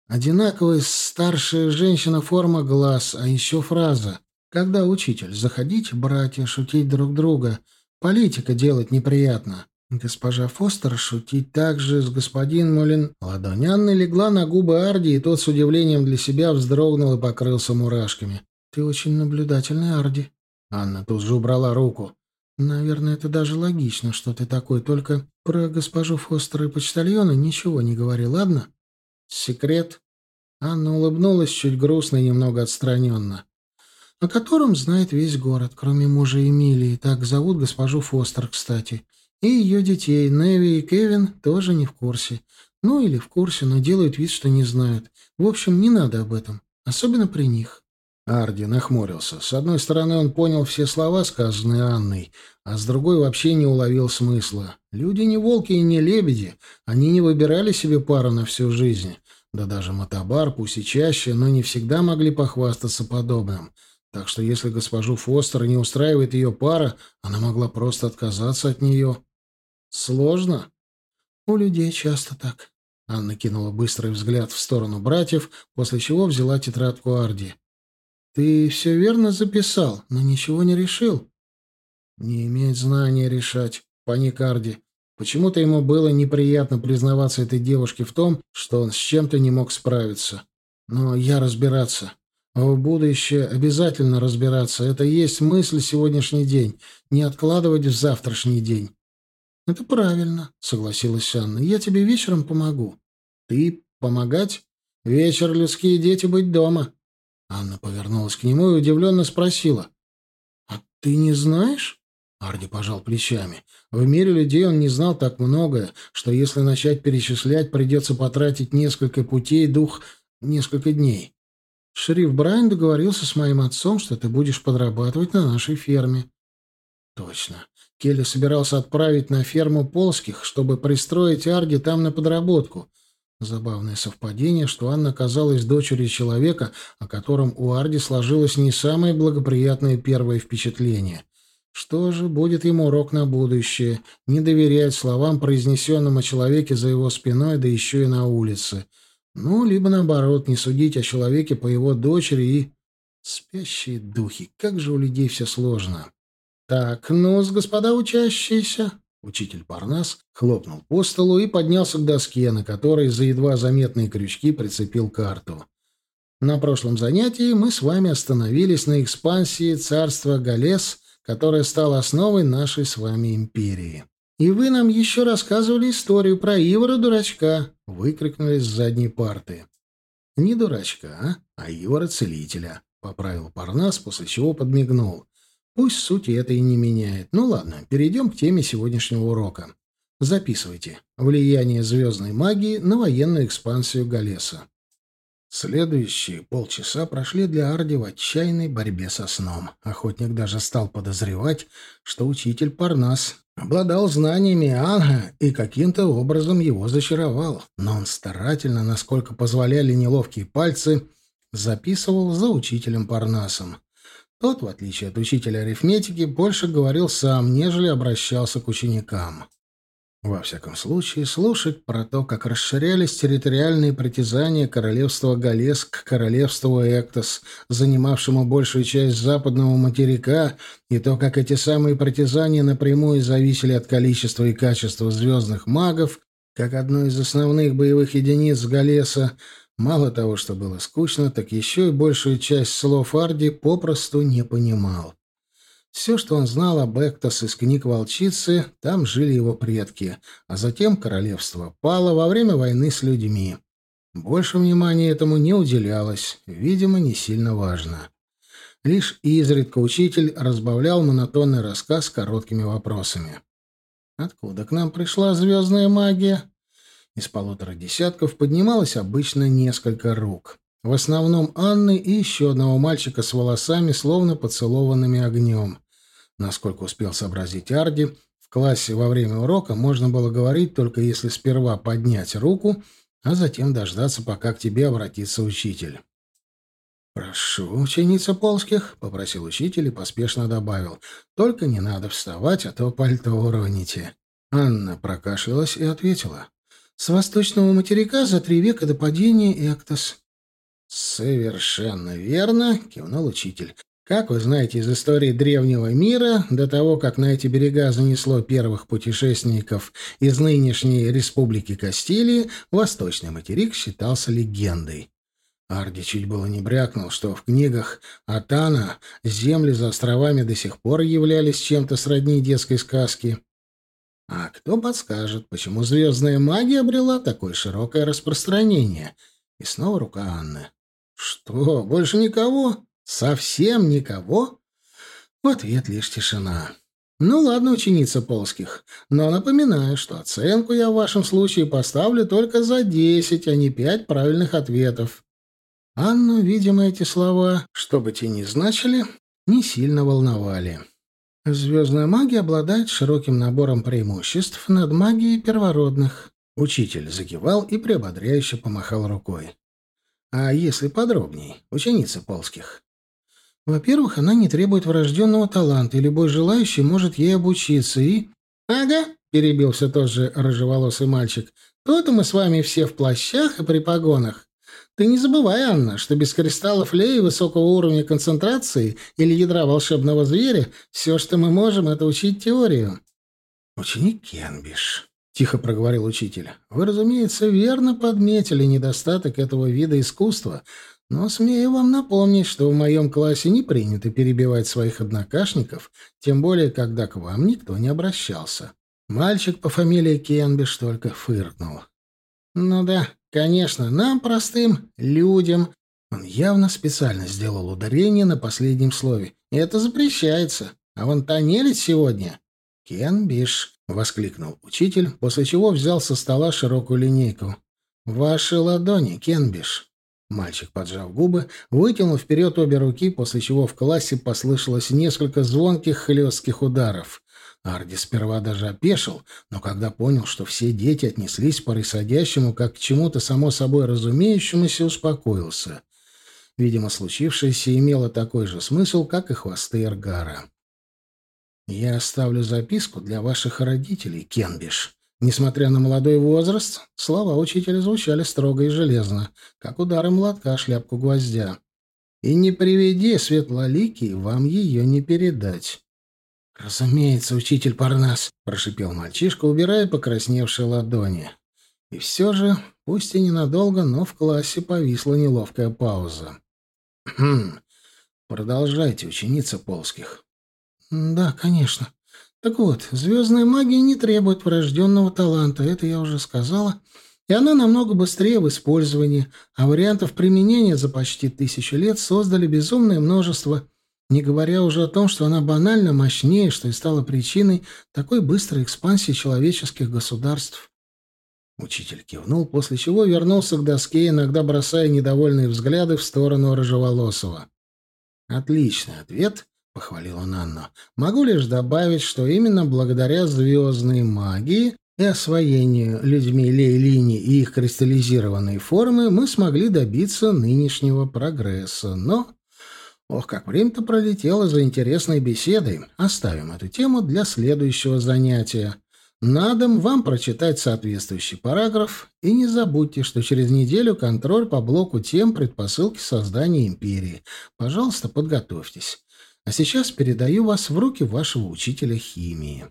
«Одинаковая старшая женщина форма глаз, а еще фраза. Когда учитель? Заходить, братья, шутить друг друга. Политика делать неприятно. Госпожа Фостер шутить также с господин Молин. Ладонь Анны легла на губы Арди, и тот с удивлением для себя вздрогнул и покрылся мурашками. «Ты очень наблюдательный, Арди». Анна тут же убрала руку. «Наверное, это даже логично, что ты такой, только про госпожу Фостер и почтальона ничего не говори, ладно?» «Секрет?» Анна улыбнулась чуть грустно и немного отстраненно. «О котором знает весь город, кроме мужа Эмилии. Так зовут госпожу Фостер, кстати. И ее детей, Неви и Кевин, тоже не в курсе. Ну или в курсе, но делают вид, что не знают. В общем, не надо об этом. Особенно при них. Арди нахмурился. С одной стороны, он понял все слова, сказанные Анной, а с другой вообще не уловил смысла. Люди не волки и не лебеди. Они не выбирали себе пару на всю жизнь. Да даже мотобар, пусть и чаще, но не всегда могли похвастаться подобным. Так что если госпожу Фостер не устраивает ее пара, она могла просто отказаться от нее. Сложно? У людей часто так. Анна кинула быстрый взгляд в сторону братьев, после чего взяла тетрадку Арди. Ты все верно записал, но ничего не решил. Не имеет знания решать, паник Арди. Почему-то ему было неприятно признаваться этой девушке в том, что он с чем-то не мог справиться. Но я разбираться. В будущее обязательно разбираться. Это есть мысль сегодняшний день. Не откладывать в завтрашний день. «Это правильно», — согласилась Анна. «Я тебе вечером помогу». «Ты помогать? Вечер людские дети быть дома». Анна повернулась к нему и удивленно спросила. «А ты не знаешь?» Арди пожал плечами. В мире людей он не знал так многое, что если начать перечислять, придется потратить несколько путей, дух, несколько дней. Шериф Брайан договорился с моим отцом, что ты будешь подрабатывать на нашей ферме. Точно. Келли собирался отправить на ферму Полских, чтобы пристроить Арди там на подработку. Забавное совпадение, что Анна оказалась дочерью человека, о котором у Арди сложилось не самое благоприятное первое впечатление. Что же, будет ему урок на будущее. Не доверять словам, произнесенным о человеке за его спиной, да еще и на улице. Ну, либо наоборот, не судить о человеке по его дочери и... Спящие духи, как же у людей все сложно. «Так, ну, с господа учащиеся...» Учитель Парнас хлопнул по столу и поднялся к доске, на которой за едва заметные крючки прицепил карту. На прошлом занятии мы с вами остановились на экспансии царства Галес которая стала основой нашей с вами империи. И вы нам еще рассказывали историю про Ивара-дурачка, выкрикнули с задней парты. Не дурачка, а Ивара-целителя, поправил Парнас, после чего подмигнул. Пусть суть это и не меняет. Ну ладно, перейдем к теме сегодняшнего урока. Записывайте. Влияние звездной магии на военную экспансию Галеса. Следующие полчаса прошли для Арди в отчаянной борьбе со сном. Охотник даже стал подозревать, что учитель Парнас обладал знаниями Анга и каким-то образом его зачаровал. Но он старательно, насколько позволяли неловкие пальцы, записывал за учителем Парнасом. Тот, в отличие от учителя арифметики, больше говорил сам, нежели обращался к ученикам. Во всяком случае, слушать про то, как расширялись территориальные притязания королевства Галес к королевству Эктос, занимавшему большую часть западного материка, и то, как эти самые притязания напрямую зависели от количества и качества звездных магов, как одной из основных боевых единиц Галеса, мало того, что было скучно, так еще и большую часть слов Арди попросту не понимал. Все, что он знал об Эктос из книг волчицы, там жили его предки, а затем королевство пало во время войны с людьми. Больше внимания этому не уделялось, видимо, не сильно важно. Лишь изредка учитель разбавлял монотонный рассказ короткими вопросами. Откуда к нам пришла звездная магия? Из полутора десятков поднималось обычно несколько рук. В основном Анны и еще одного мальчика с волосами, словно поцелованными огнем. Насколько успел сообразить Арди, в классе во время урока можно было говорить только если сперва поднять руку, а затем дождаться, пока к тебе обратится учитель. «Прошу, ученица Полских», — попросил учитель и поспешно добавил. «Только не надо вставать, а то пальто уроните». Анна прокашлялась и ответила. «С восточного материка за три века до падения Эктос». «Совершенно верно», — кивнул учитель. Как вы знаете из истории древнего мира, до того, как на эти берега занесло первых путешественников из нынешней республики Кастилии, восточный материк считался легендой. Арди чуть было не брякнул, что в книгах Атана земли за островами до сих пор являлись чем-то сродни детской сказки. А кто подскажет, почему звездная магия обрела такое широкое распространение? И снова рука Анны. «Что, больше никого?» Совсем никого? В ответ лишь тишина. Ну ладно, ученица Полских, но напоминаю, что оценку я в вашем случае поставлю только за десять, а не пять правильных ответов. Анну, видимо, эти слова, что бы те ни значили, не сильно волновали. Звездная магия обладает широким набором преимуществ над магией первородных. Учитель закивал и приободряюще помахал рукой. А если подробней, ученица Полских? Во-первых, она не требует врожденного таланта, и любой желающий может ей обучиться, и... — Ага, — перебился тот же рыжеволосый мальчик, — то-то мы с вами все в плащах и при погонах. Ты не забывай, Анна, что без кристаллов Леи высокого уровня концентрации или ядра волшебного зверя все, что мы можем, это учить теорию. — Ученик Кенбиш, — тихо проговорил учитель, — вы, разумеется, верно подметили недостаток этого вида искусства — но смею вам напомнить, что в моем классе не принято перебивать своих однокашников, тем более, когда к вам никто не обращался. Мальчик по фамилии Кенбиш только фыркнул. «Ну да, конечно, нам, простым людям...» Он явно специально сделал ударение на последнем слове. «Это запрещается. А вон Танелец сегодня...» «Кенбиш», — воскликнул учитель, после чего взял со стола широкую линейку. «Ваши ладони, Кенбиш». Мальчик, поджав губы, вытянул вперед обе руки, после чего в классе послышалось несколько звонких хлестких ударов. Арди сперва даже опешил, но когда понял, что все дети отнеслись происходящему как к чему-то само собой разумеющемуся, успокоился. Видимо, случившееся имело такой же смысл, как и хвосты Эргара. «Я оставлю записку для ваших родителей, Кенбиш», Несмотря на молодой возраст, слова учителя звучали строго и железно, как удары молотка шляпку гвоздя. «И не приведи, светлоликий, вам ее не передать». «Разумеется, учитель Парнас», — прошипел мальчишка, убирая покрасневшие ладони. И все же, пусть и ненадолго, но в классе повисла неловкая пауза. «Хм, продолжайте, ученица Полских». «Да, конечно. Так вот, звездная магия не требует врожденного таланта, это я уже сказала, и она намного быстрее в использовании, а вариантов применения за почти тысячу лет создали безумное множество, не говоря уже о том, что она банально мощнее, что и стало причиной такой быстрой экспансии человеческих государств. Учитель кивнул, после чего вернулся к доске, иногда бросая недовольные взгляды в сторону Рыжеволосого. «Отличный ответ», — похвалил он Анну. «Могу лишь добавить, что именно благодаря звездной магии и освоению людьми лей-линий и их кристаллизированной формы мы смогли добиться нынешнего прогресса. Но, ох, как время-то пролетело за интересной беседой. Оставим эту тему для следующего занятия. Надо вам прочитать соответствующий параграф, и не забудьте, что через неделю контроль по блоку тем предпосылки создания империи. Пожалуйста, подготовьтесь. А сейчас передаю вас в руки вашего учителя химии».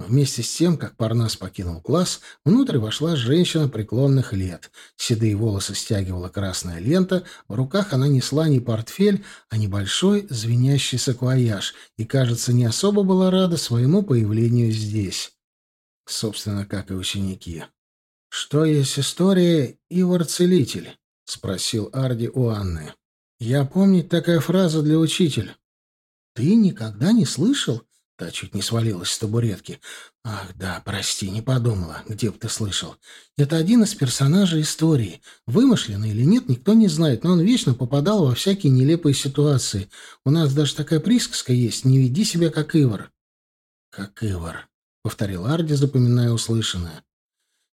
Вместе с тем, как Парнас покинул класс, внутрь вошла женщина преклонных лет. Седые волосы стягивала красная лента, в руках она несла не портфель, а небольшой звенящий саквояж, и, кажется, не особо была рада своему появлению здесь. Собственно, как и ученики. «Что есть история Ивар-целитель?» — спросил Арди у Анны. Я помнить такая фраза для учителя. Ты никогда не слышал? Та чуть не свалилась с табуретки. Ах, да, прости, не подумала. Где бы ты слышал? Это один из персонажей истории. Вымышленный или нет, никто не знает, но он вечно попадал во всякие нелепые ситуации. У нас даже такая присказка есть: не веди себя как Ивар. Как Ивар, повторил Арди, запоминая услышанное.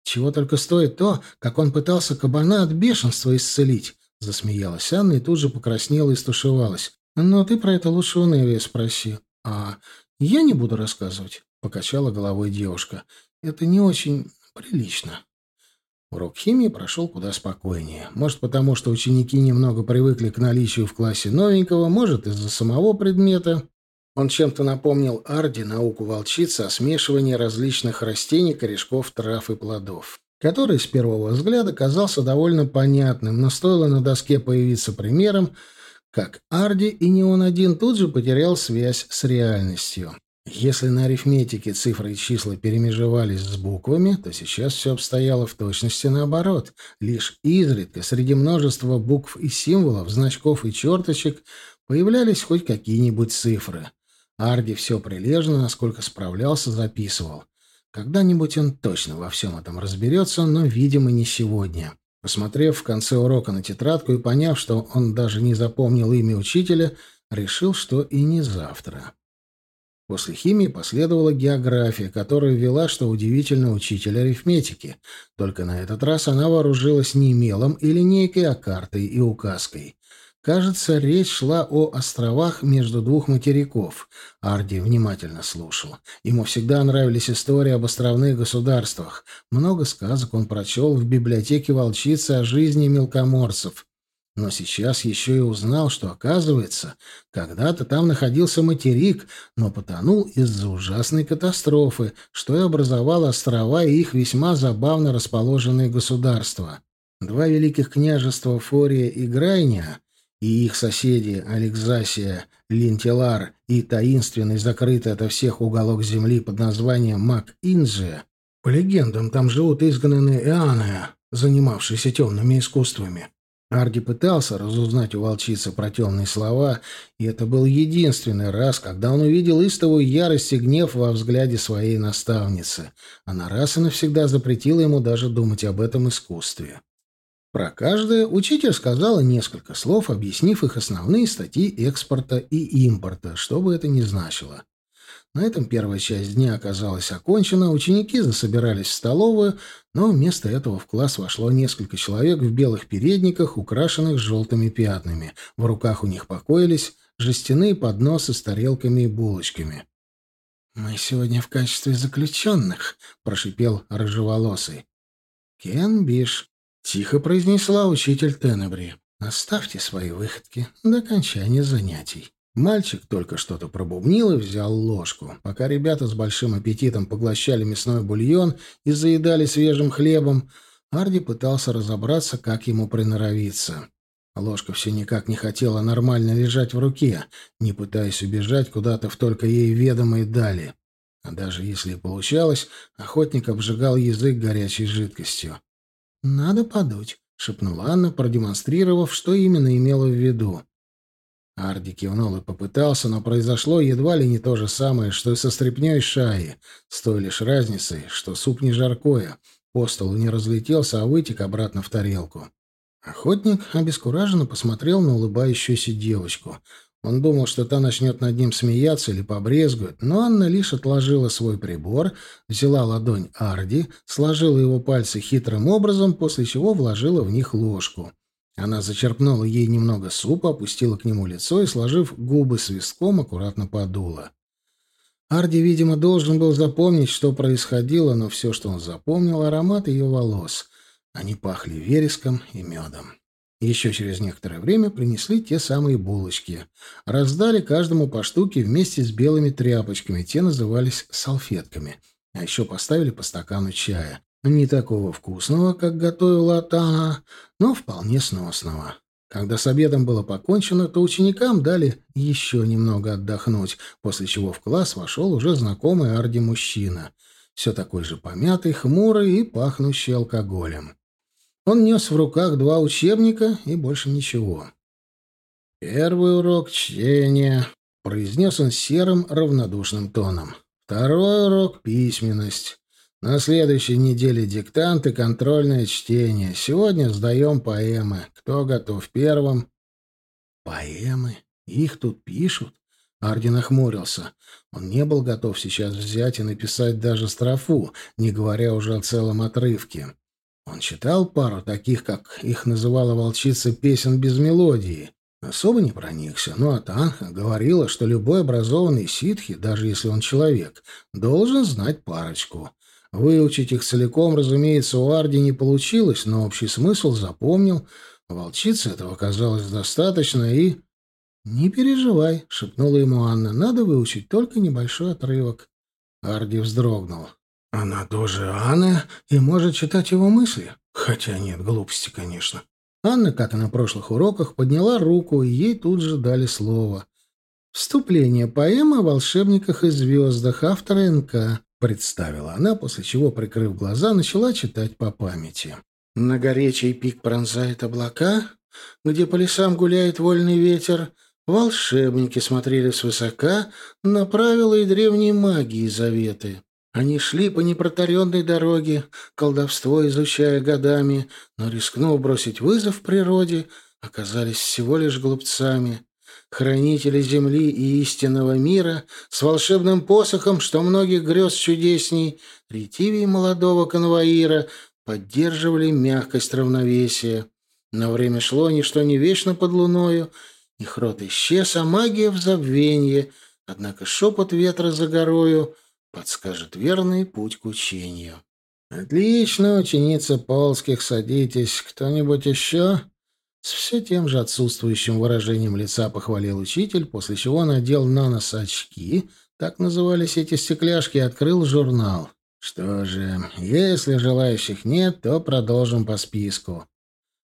Чего только стоит то, как он пытался кабана от бешенства исцелить. Засмеялась Анна и тут же покраснела и стушевалась. «Но ты про это лучше у Неви спроси». «А я не буду рассказывать», — покачала головой девушка. «Это не очень прилично». Урок химии прошел куда спокойнее. Может, потому что ученики немного привыкли к наличию в классе новенького, может, из-за самого предмета. Он чем-то напомнил Арди науку волчицы о смешивании различных растений, корешков, трав и плодов который с первого взгляда казался довольно понятным, но стоило на доске появиться примером, как Арди и не он один тут же потерял связь с реальностью. Если на арифметике цифры и числа перемежевались с буквами, то сейчас все обстояло в точности наоборот. Лишь изредка среди множества букв и символов, значков и черточек появлялись хоть какие-нибудь цифры. Арди все прилежно, насколько справлялся, записывал. Когда-нибудь он точно во всем этом разберется, но, видимо, не сегодня. Посмотрев в конце урока на тетрадку и поняв, что он даже не запомнил имя учителя, решил, что и не завтра. После химии последовала география, которую вела, что удивительно, учитель арифметики. Только на этот раз она вооружилась не мелом и линейкой, а картой и указкой. Кажется, речь шла о островах между двух материков. Арди внимательно слушал. Ему всегда нравились истории об островных государствах. Много сказок он прочел в библиотеке волчицы о жизни мелкоморцев. Но сейчас еще и узнал, что, оказывается, когда-то там находился материк, но потонул из-за ужасной катастрофы, что и образовало острова и их весьма забавно расположенные государства. Два великих княжества Фория и Грайня и их соседи Алексасия, Линтелар и таинственный закрытый ото всех уголок земли под названием Мак-Инджи, по легендам, там живут изгнанные Иоанны, занимавшиеся темными искусствами. Арди пытался разузнать у волчицы про темные слова, и это был единственный раз, когда он увидел истовую ярость и гнев во взгляде своей наставницы. Она раз и навсегда запретила ему даже думать об этом искусстве. Про каждое учитель сказала несколько слов, объяснив их основные статьи экспорта и импорта, что бы это ни значило. На этом первая часть дня оказалась окончена, ученики засобирались в столовую, но вместо этого в класс вошло несколько человек в белых передниках, украшенных желтыми пятнами. В руках у них покоились жестяные подносы с тарелками и булочками. «Мы сегодня в качестве заключенных», — прошипел рыжеволосый. «Кен Биш», Тихо произнесла учитель Тенебри. «Оставьте свои выходки до окончания занятий». Мальчик только что-то пробубнил и взял ложку. Пока ребята с большим аппетитом поглощали мясной бульон и заедали свежим хлебом, Арди пытался разобраться, как ему приноровиться. Ложка все никак не хотела нормально лежать в руке, не пытаясь убежать куда-то в только ей ведомые дали. А даже если получалось, охотник обжигал язык горячей жидкостью. «Надо подуть», — шепнула Анна, продемонстрировав, что именно имела в виду. Арди кивнул и попытался, но произошло едва ли не то же самое, что и со стряпнёй шаи, с той лишь разницей, что суп не жаркое, по столу не разлетелся, а вытек обратно в тарелку. Охотник обескураженно посмотрел на улыбающуюся девочку. Он думал, что та начнет над ним смеяться или побрезгует, но Анна лишь отложила свой прибор, взяла ладонь Арди, сложила его пальцы хитрым образом, после чего вложила в них ложку. Она зачерпнула ей немного супа, опустила к нему лицо и, сложив губы свистком, аккуратно подула. Арди, видимо, должен был запомнить, что происходило, но все, что он запомнил, — аромат ее волос. Они пахли вереском и медом. Еще через некоторое время принесли те самые булочки. Раздали каждому по штуке вместе с белыми тряпочками, те назывались салфетками. А еще поставили по стакану чая. Не такого вкусного, как готовила Тана, но вполне сносного. Когда с обедом было покончено, то ученикам дали еще немного отдохнуть, после чего в класс вошел уже знакомый Арди мужчина. Все такой же помятый, хмурый и пахнущий алкоголем. Он нес в руках два учебника и больше ничего. «Первый урок чтения», — произнес он серым, равнодушным тоном. «Второй урок — письменность. На следующей неделе диктант и контрольное чтение. Сегодня сдаем поэмы. Кто готов первым? Поэмы? Их тут пишут? Арди нахмурился. Он не был готов сейчас взять и написать даже строфу, не говоря уже о целом отрывке. Он читал пару таких, как их называла волчица, песен без мелодии. Особо не проникся, но Атанха говорила, что любой образованный ситхи, даже если он человек, должен знать парочку — Выучить их целиком, разумеется, у Арди не получилось, но общий смысл запомнил. Волчице этого оказалось достаточно и... «Не переживай», — шепнула ему Анна, — «надо выучить только небольшой отрывок». Арди вздрогнул. «Она тоже Анна и может читать его мысли. Хотя нет, глупости, конечно». Анна, как и на прошлых уроках, подняла руку, и ей тут же дали слово. Вступление поэмы о волшебниках и звездах автора НК представила она, после чего, прикрыв глаза, начала читать по памяти. «На горячий пик пронзает облака, где по лесам гуляет вольный ветер, волшебники смотрели свысока на правила и древние магии заветы. Они шли по непротаренной дороге, колдовство изучая годами, но, рискнув бросить вызов природе, оказались всего лишь глупцами хранители земли и истинного мира, с волшебным посохом, что многих грез чудесней, ретивей молодого конвоира, поддерживали мягкость равновесия. Но время шло ничто не вечно под луною, их рот исчез, а магия в забвенье, однако шепот ветра за горою подскажет верный путь к учению. «Отлично, ученица Полских, садитесь. Кто-нибудь еще?» С все тем же отсутствующим выражением лица похвалил учитель, после чего надел на нос очки, так назывались эти стекляшки, и открыл журнал. Что же, если желающих нет, то продолжим по списку.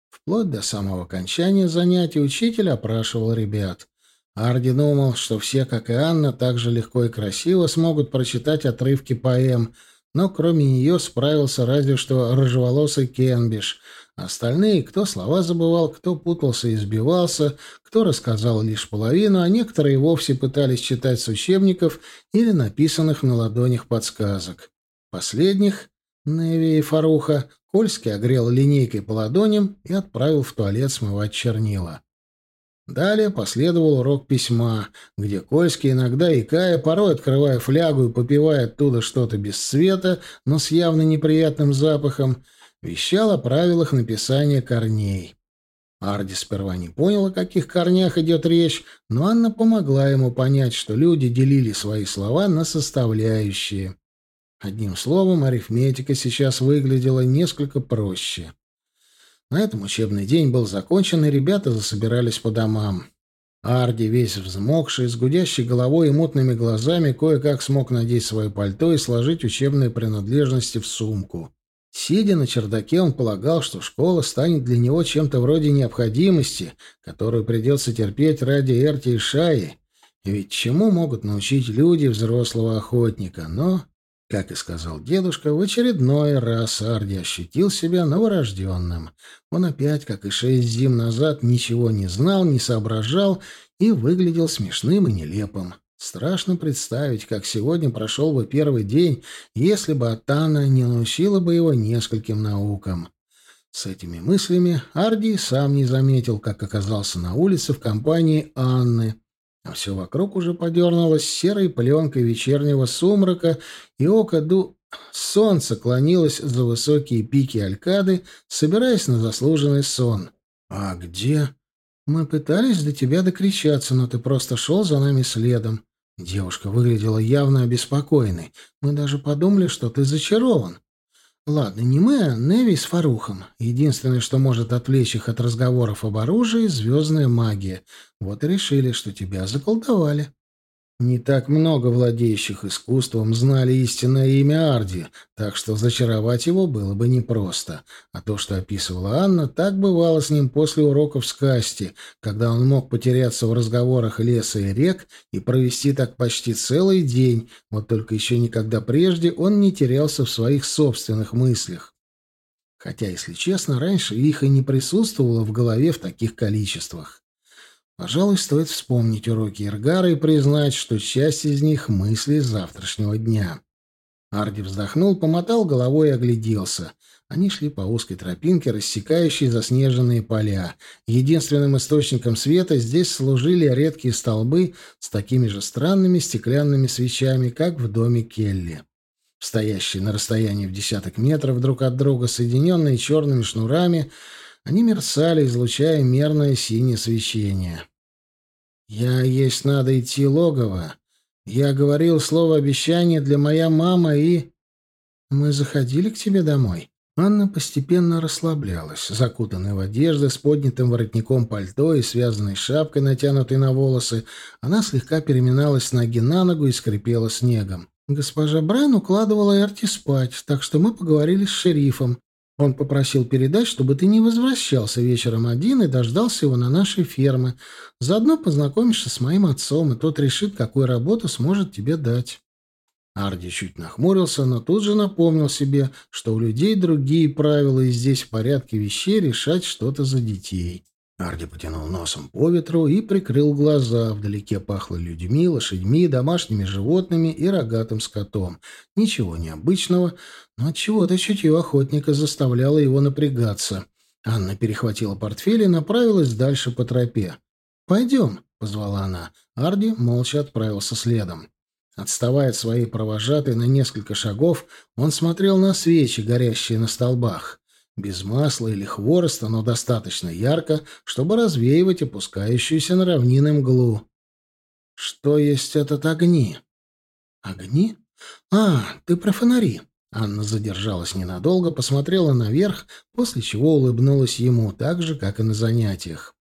Вплоть до самого окончания занятий учитель опрашивал ребят. Арди думал, что все, как и Анна, так же легко и красиво смогут прочитать отрывки поэм, но кроме нее справился разве что рыжеволосый Кенбиш — Остальные, кто слова забывал, кто путался и сбивался, кто рассказал лишь половину, а некоторые вовсе пытались читать с учебников или написанных на ладонях подсказок. Последних, Неви и Фаруха, Кольский огрел линейкой по ладоням и отправил в туалет смывать чернила. Далее последовал урок письма, где Кольский, иногда икая, порой открывая флягу и попивая оттуда что-то без цвета, но с явно неприятным запахом, вещал о правилах написания корней. Арди сперва не понял, о каких корнях идет речь, но Анна помогла ему понять, что люди делили свои слова на составляющие. Одним словом, арифметика сейчас выглядела несколько проще. На этом учебный день был закончен, и ребята засобирались по домам. Арди, весь взмокший, с гудящей головой и мутными глазами, кое-как смог надеть свое пальто и сложить учебные принадлежности в сумку. Сидя на чердаке, он полагал, что школа станет для него чем-то вроде необходимости, которую придется терпеть ради Эрти и Шаи. Ведь чему могут научить люди взрослого охотника? Но, как и сказал дедушка, в очередной раз Арди ощутил себя новорожденным. Он опять, как и шесть зим назад, ничего не знал, не соображал и выглядел смешным и нелепым. Страшно представить, как сегодня прошел бы первый день, если бы Атана не научила бы его нескольким наукам. С этими мыслями Арди сам не заметил, как оказался на улице в компании Анны, а все вокруг уже подернулось серой пленкой вечернего сумрака, и око ду... Солнце клонилось за высокие пики Алькады, собираясь на заслуженный сон. «А где?» «Мы пытались до тебя докричаться, но ты просто шел за нами следом. Девушка выглядела явно обеспокоенной. Мы даже подумали, что ты зачарован. Ладно, не мы, а Неви с Фарухом. Единственное, что может отвлечь их от разговоров об оружии — звездная магия. Вот и решили, что тебя заколдовали. Не так много владеющих искусством знали истинное имя Арди, так что зачаровать его было бы непросто. А то, что описывала Анна, так бывало с ним после уроков с Касти, когда он мог потеряться в разговорах леса и рек и провести так почти целый день, вот только еще никогда прежде он не терялся в своих собственных мыслях. Хотя, если честно, раньше их и не присутствовало в голове в таких количествах. Пожалуй, стоит вспомнить уроки Иргара и признать, что часть из них — мысли завтрашнего дня. Арди вздохнул, помотал головой и огляделся. Они шли по узкой тропинке, рассекающей заснеженные поля. Единственным источником света здесь служили редкие столбы с такими же странными стеклянными свечами, как в доме Келли. Стоящие на расстоянии в десяток метров друг от друга, соединенные черными шнурами — они мерцали, излучая мерное синее свечение. «Я есть надо идти логово. Я говорил слово обещания для моя мама и...» «Мы заходили к тебе домой». Анна постепенно расслаблялась, закутанная в одежды, с поднятым воротником пальто и связанной шапкой, натянутой на волосы. Она слегка переминалась с ноги на ногу и скрипела снегом. Госпожа Брайан укладывала Эрти спать, так что мы поговорили с шерифом. Он попросил передать, чтобы ты не возвращался вечером один и дождался его на нашей ферме. Заодно познакомишься с моим отцом, и тот решит, какую работу сможет тебе дать». Арди чуть нахмурился, но тут же напомнил себе, что у людей другие правила, и здесь в порядке вещей решать что-то за детей. Арди потянул носом по ветру и прикрыл глаза. Вдалеке пахло людьми, лошадьми, домашними животными и рогатым скотом. Ничего необычного, но отчего-то чутье охотника заставляло его напрягаться. Анна перехватила портфель и направилась дальше по тропе. «Пойдем», — позвала она. Арди молча отправился следом. Отставая от своей провожатой на несколько шагов, он смотрел на свечи, горящие на столбах без масла или хвороста, но достаточно ярко, чтобы развеивать опускающуюся на равнины мглу. Что есть этот огни? Огни? А, ты про фонари. Анна задержалась ненадолго, посмотрела наверх, после чего улыбнулась ему, так же, как и на занятиях.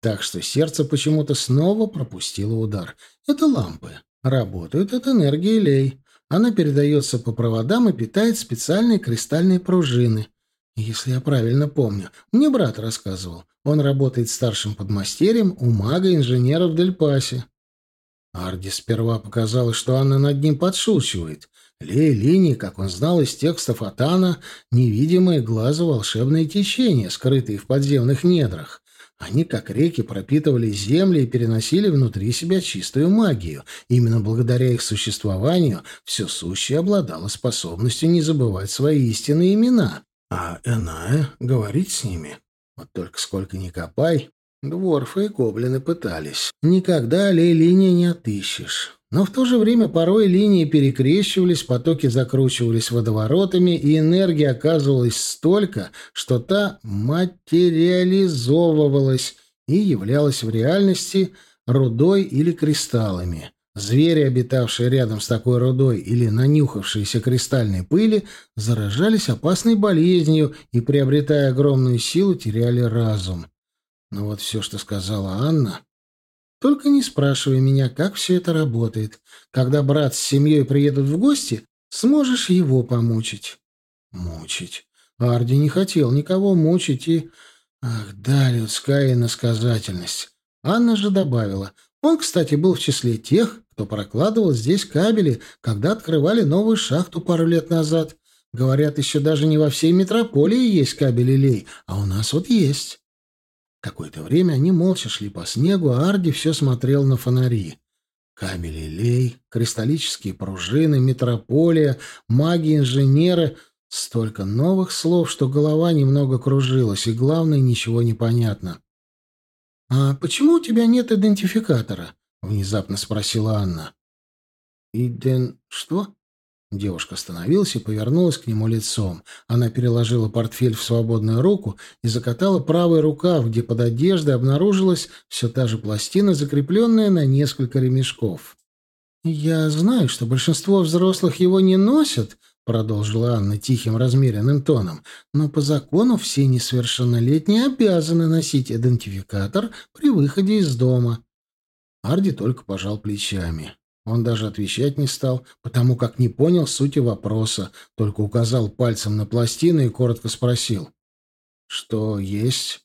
Так что сердце почему-то снова пропустило удар. Это лампы. Работают от энергии лей. Она передается по проводам и питает специальные кристальные пружины. Если я правильно помню. Мне брат рассказывал. Он работает старшим подмастерьем у мага-инженера в Дель-Пасе. Арди сперва показалось, что Анна над ним подшучивает. Лей линии, как он знал из текстов Атана, невидимые глазу волшебные течения, скрытые в подземных недрах. Они, как реки, пропитывали земли и переносили внутри себя чистую магию. Именно благодаря их существованию все сущее обладало способностью не забывать свои истинные имена. А Эная говорить с ними. Вот только сколько ни копай, дворфы и гоблины пытались. Никогда аллей-линии не отыщешь. Но в то же время порой линии перекрещивались, потоки закручивались водоворотами, и энергии оказывалось столько, что та материализовывалась и являлась в реальности рудой или кристаллами. Звери, обитавшие рядом с такой рудой или нанюхавшиеся кристальной пыли, заражались опасной болезнью и, приобретая огромную силу, теряли разум. Но вот все, что сказала Анна... Только не спрашивай меня, как все это работает. Когда брат с семьей приедут в гости, сможешь его помучить. Мучить. Арди не хотел никого мучить и... Ах, да, людская иносказательность. Анна же добавила. Он, кстати, был в числе тех, кто прокладывал здесь кабели, когда открывали новую шахту пару лет назад. Говорят, еще даже не во всей метрополии есть кабели лей, а у нас вот есть. Какое-то время они молча шли по снегу, а Арди все смотрел на фонари. Кабели лей, кристаллические пружины, метрополия, маги-инженеры — столько новых слов, что голова немного кружилась, и, главное, ничего не понятно. «А почему у тебя нет идентификатора?» — внезапно спросила Анна. «Иден... что?» Девушка остановилась и повернулась к нему лицом. Она переложила портфель в свободную руку и закатала правый рукав, где под одеждой обнаружилась все та же пластина, закрепленная на несколько ремешков. «Я знаю, что большинство взрослых его не носят», — продолжила Анна тихим размеренным тоном, «но по закону все несовершеннолетние обязаны носить идентификатор при выходе из дома». Арди только пожал плечами. Он даже отвечать не стал, потому как не понял сути вопроса, только указал пальцем на пластины и коротко спросил. «Что есть?»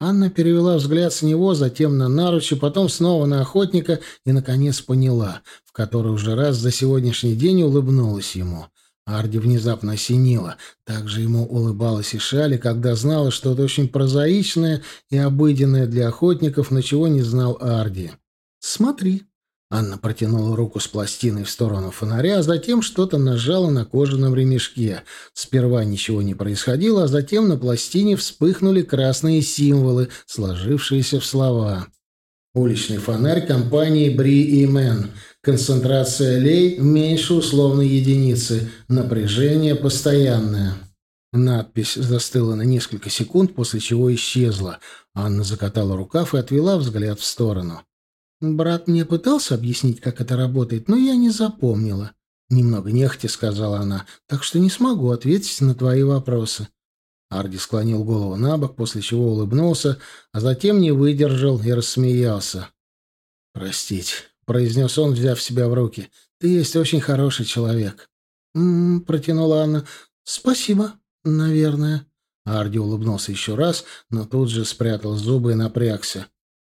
Анна перевела взгляд с него, затем на наручи, потом снова на охотника и, наконец, поняла, в который уже раз за сегодняшний день улыбнулась ему. Арди внезапно осенила. Также ему улыбалась и Шали, когда знала что-то очень прозаичное и обыденное для охотников, но чего не знал Арди. «Смотри», Анна протянула руку с пластиной в сторону фонаря, а затем что-то нажала на кожаном ремешке. Сперва ничего не происходило, а затем на пластине вспыхнули красные символы, сложившиеся в слова. Уличный фонарь компании Бри и Мэн. Концентрация лей меньше условной единицы. Напряжение постоянное. Надпись застыла на несколько секунд, после чего исчезла. Анна закатала рукав и отвела взгляд в сторону. Брат мне пытался объяснить, как это работает, но я не запомнила. Немного нехотя сказала она, так что не смогу ответить на твои вопросы. Арди склонил голову на бок, после чего улыбнулся, а затем не выдержал и рассмеялся. «Простите», — произнес он, взяв себя в руки, — «ты есть очень хороший человек». «М-м-м», протянула Анна, — «спасибо, наверное». Арди улыбнулся еще раз, но тут же спрятал зубы и напрягся.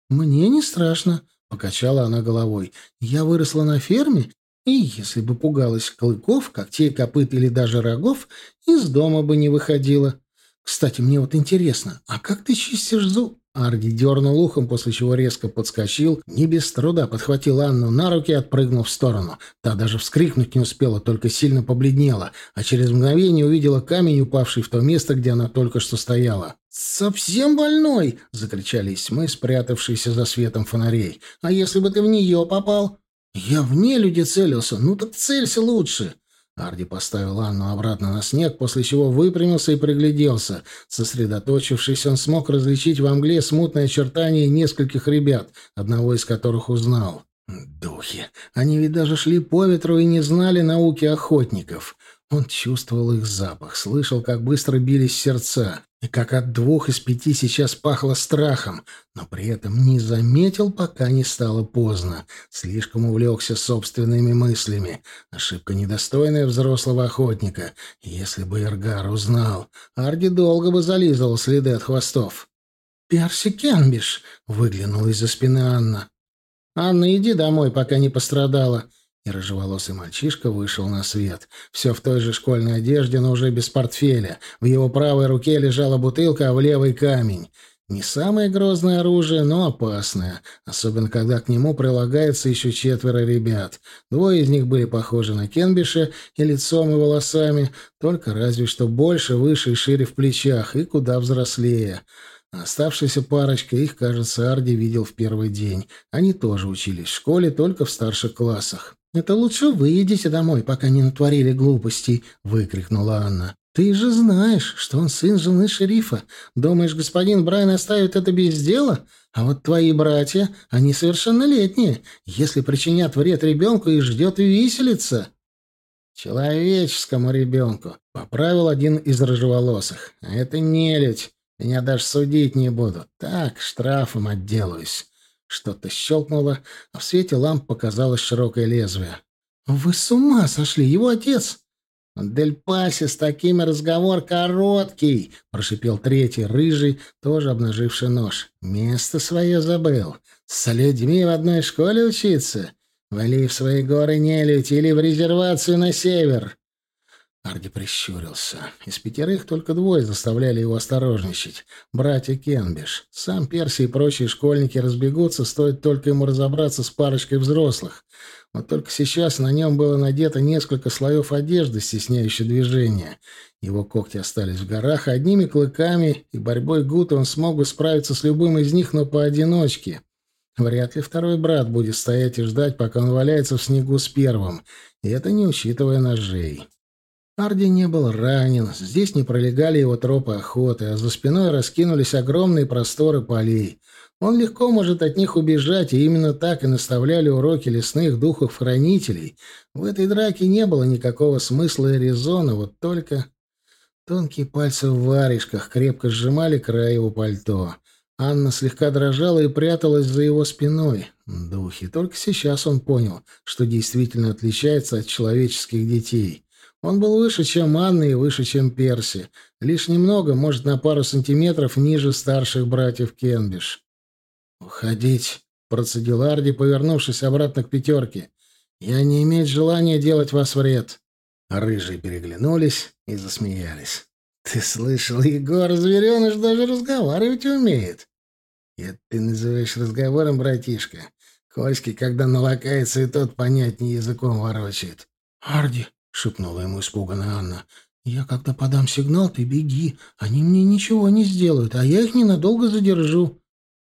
«Мне не страшно», Покачала она головой. «Я выросла на ферме, и если бы пугалась клыков, когтей, копыт или даже рогов, из дома бы не выходила. Кстати, мне вот интересно, а как ты чистишь зуб?» Арди дернул ухом, после чего резко подскочил, не без труда подхватил Анну на руки и отпрыгнул в сторону. Та даже вскрикнуть не успела, только сильно побледнела, а через мгновение увидела камень, упавший в то место, где она только что стояла. «Совсем больной!» — закричали из спрятавшиеся за светом фонарей. «А если бы ты в нее попал?» «Я в люди целился. Ну так целься лучше!» Арди поставил Анну обратно на снег, после чего выпрямился и пригляделся. Сосредоточившись, он смог различить во мгле смутное очертание нескольких ребят, одного из которых узнал. Духи! Они ведь даже шли по ветру и не знали науки охотников. Он чувствовал их запах, слышал, как быстро бились сердца, и как от двух из пяти сейчас пахло страхом, но при этом не заметил, пока не стало поздно. Слишком увлекся собственными мыслями. Ошибка недостойная взрослого охотника. Если бы Иргар узнал, Арди долго бы зализывал следы от хвостов. «Перси Кенбиш!» — выглянула из-за спины Анна. «Анна, иди домой, пока не пострадала», и рыжеволосый мальчишка вышел на свет. Все в той же школьной одежде, но уже без портфеля. В его правой руке лежала бутылка, а в левой камень. Не самое грозное оружие, но опасное, особенно когда к нему прилагается еще четверо ребят. Двое из них были похожи на Кенбиша и лицом, и волосами, только разве что больше, выше и шире в плечах, и куда взрослее. Оставшаяся парочка, их, кажется, Арди видел в первый день. Они тоже учились в школе, только в старших классах. «Это лучше вы идите домой, пока не натворили глупостей», — выкрикнула Анна. «Ты же знаешь, что он сын жены шерифа. Думаешь, господин Брайан оставит это без дела? А вот твои братья, они совершеннолетние. Если причинят вред ребенку, и ждет виселица». «Человеческому ребенку», — поправил один из рыжеволосых. «А это нелюдь. Меня даже судить не буду. Так, штрафом отделаюсь». Что-то щелкнуло, а в свете ламп показалось широкое лезвие. «Вы с ума сошли! Его отец!» «Дель Паси с такими разговор короткий!» — прошипел третий, рыжий, тоже обнаживший нож. «Место свое забыл. С людьми в одной школе учиться? Вали в свои горы нелюдь или в резервацию на север!» Арди прищурился. Из пятерых только двое заставляли его осторожничать. Братья Кенбиш. Сам Перси и прочие школьники разбегутся, стоит только ему разобраться с парочкой взрослых. Вот только сейчас на нем было надето несколько слоев одежды, стесняющей движения. Его когти остались в горах, одними клыками и борьбой Гута он смог бы справиться с любым из них, но поодиночке. Вряд ли второй брат будет стоять и ждать, пока он валяется в снегу с первым, и это не учитывая ножей. Арди не был ранен, здесь не пролегали его тропы охоты, а за спиной раскинулись огромные просторы полей. Он легко может от них убежать, и именно так и наставляли уроки лесных духов-хранителей. В этой драке не было никакого смысла и резона, вот только... Тонкие пальцы в варежках крепко сжимали край его пальто. Анна слегка дрожала и пряталась за его спиной. Духи. Только сейчас он понял, что действительно отличается от человеческих детей. Он был выше, чем Анна, и выше, чем Перси. Лишь немного, может, на пару сантиметров ниже старших братьев Кенбиш. «Уходить», — процедил Арди, повернувшись обратно к пятерке. «Я не имею желания делать вас вред». Рыжие переглянулись и засмеялись. «Ты слышал, Егор, звереныш даже разговаривать умеет». «Это ты называешь разговором, братишка. Кольский, когда налакается, и тот понятнее языком ворочает». «Арди», — шепнула ему испуганная Анна, — «я когда подам сигнал, ты беги. Они мне ничего не сделают, а я их ненадолго задержу».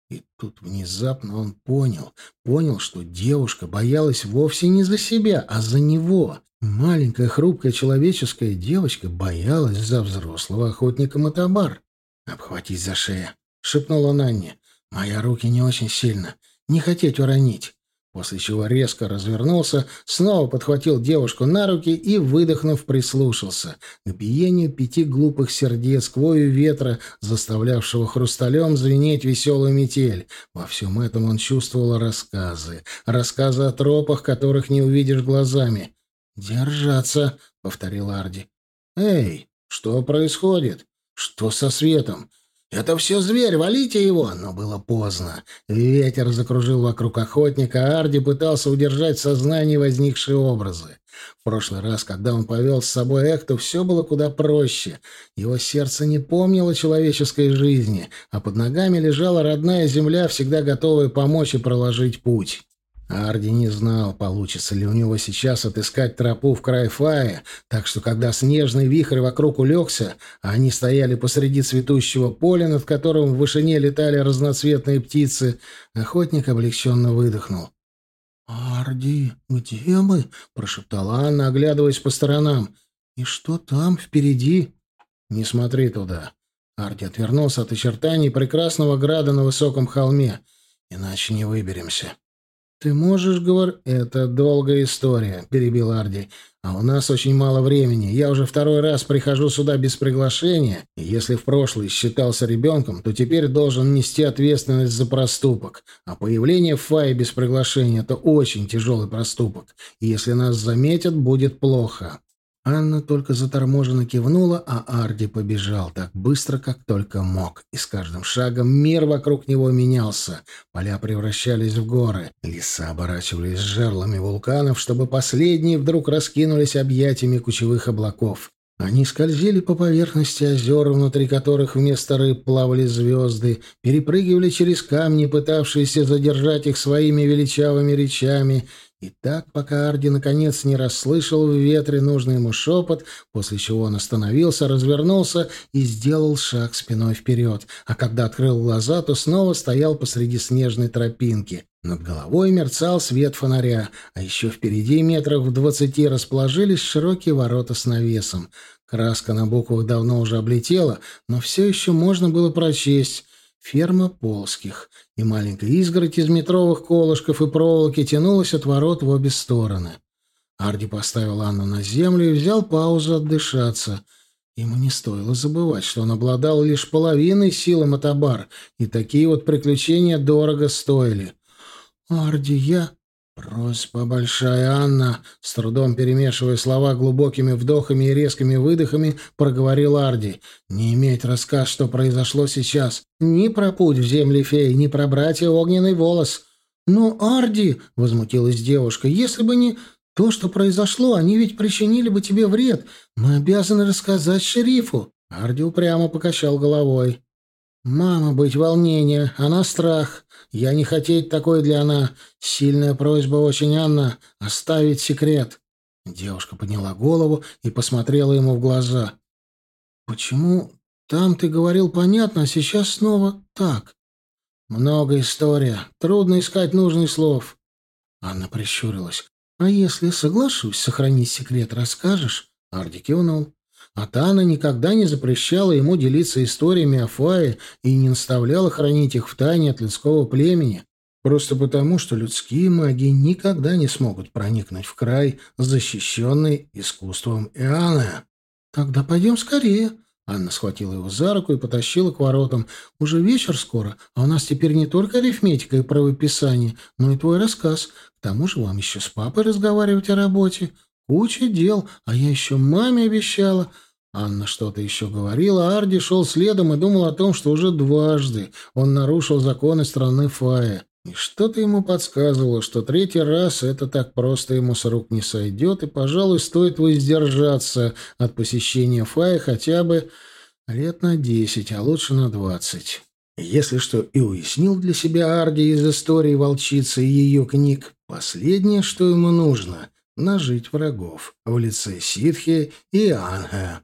И тут внезапно он понял, понял, что девушка боялась вовсе не за себя, а за него. Маленькая хрупкая человеческая девочка боялась за взрослого охотника Мотобар. «Обхватить за шею», — шепнул он Анне. «Мои руки не очень сильно. Не хотеть уронить после чего резко развернулся, снова подхватил девушку на руки и, выдохнув, прислушался к биению пяти глупых сердец, к вою ветра, заставлявшего хрусталем звенеть веселую метель. Во всем этом он чувствовал рассказы, рассказы о тропах, которых не увидишь глазами. «Держаться», — повторил Арди. «Эй, что происходит? Что со светом? «Это все зверь, валите его!» Но было поздно. Ветер закружил вокруг охотника, а Арди пытался удержать в сознании возникшие образы. В прошлый раз, когда он повел с собой Экту, все было куда проще. Его сердце не помнило человеческой жизни, а под ногами лежала родная земля, всегда готовая помочь и проложить путь. Арди не знал, получится ли у него сейчас отыскать тропу в край Фая, так что когда снежный вихрь вокруг улегся, а они стояли посреди цветущего поля, над которым в вышине летали разноцветные птицы, охотник облегченно выдохнул. «Арди, где мы?» — прошептала Анна, оглядываясь по сторонам. «И что там, впереди?» «Не смотри туда». Арди отвернулся от очертаний прекрасного града на высоком холме. «Иначе не выберемся». «Ты можешь говорить...» «Это долгая история», — перебил Арди. «А у нас очень мало времени. Я уже второй раз прихожу сюда без приглашения, и если в прошлый считался ребенком, то теперь должен нести ответственность за проступок. А появление в Фае без приглашения — это очень тяжелый проступок. И если нас заметят, будет плохо». Анна только заторможенно кивнула, а Арди побежал так быстро, как только мог. И с каждым шагом мир вокруг него менялся. Поля превращались в горы. Леса оборачивались жерлами вулканов, чтобы последние вдруг раскинулись объятиями кучевых облаков. Они скользили по поверхности озер, внутри которых вместо рыб плавали звезды, перепрыгивали через камни, пытавшиеся задержать их своими величавыми речами, и так, пока Арди наконец не расслышал в ветре нужный ему шепот, после чего он остановился, развернулся и сделал шаг спиной вперед, а когда открыл глаза, то снова стоял посреди снежной тропинки. Над головой мерцал свет фонаря, а еще впереди метрах в двадцати расположились широкие ворота с навесом. Краска на буквах давно уже облетела, но все еще можно было прочесть Ферма Полских, и маленькая изгородь из метровых колышков и проволоки тянулась от ворот в обе стороны. Арди поставил Анну на землю и взял паузу отдышаться. Ему не стоило забывать, что он обладал лишь половиной силы мотобар, и такие вот приключения дорого стоили. «Арди, я...» «Просьба большая, Анна!» — с трудом перемешивая слова глубокими вдохами и резкими выдохами, проговорил Арди. «Не иметь рассказ, что произошло сейчас. Ни про путь в земли феи, ни про братья Огненный Волос». «Но, Арди!» — возмутилась девушка. «Если бы не то, что произошло, они ведь причинили бы тебе вред. Мы обязаны рассказать шерифу». Арди упрямо покачал головой. «Мама быть волнение, она страх. Я не хотеть такой для она. Сильная просьба очень, Анна, оставить секрет». Девушка подняла голову и посмотрела ему в глаза. «Почему там ты говорил понятно, а сейчас снова так?» «Много история. Трудно искать нужных слов». Анна прищурилась. «А если соглашусь сохранить секрет, расскажешь?» Арди кивнул. А Тана никогда не запрещала ему делиться историями о Фае и не наставляла хранить их в тайне от людского племени, просто потому, что людские маги никогда не смогут проникнуть в край, защищенный искусством Иоанна. «Тогда пойдем скорее», Анна схватила его за руку и потащила к воротам. «Уже вечер скоро, а у нас теперь не только арифметика и правописание, но и твой рассказ. К тому же вам еще с папой разговаривать о работе. Куча дел, а я еще маме обещала. Анна что-то еще говорила, а Арди шел следом и думал о том, что уже дважды он нарушил законы страны Фая. И что-то ему подсказывало, что третий раз это так просто ему с рук не сойдет, и, пожалуй, стоит воздержаться от посещения Фая хотя бы лет на десять, а лучше на двадцать. Если что и уяснил для себя Арди из истории волчицы и ее книг, последнее, что ему нужно — нажить врагов в лице ситхи и Анха.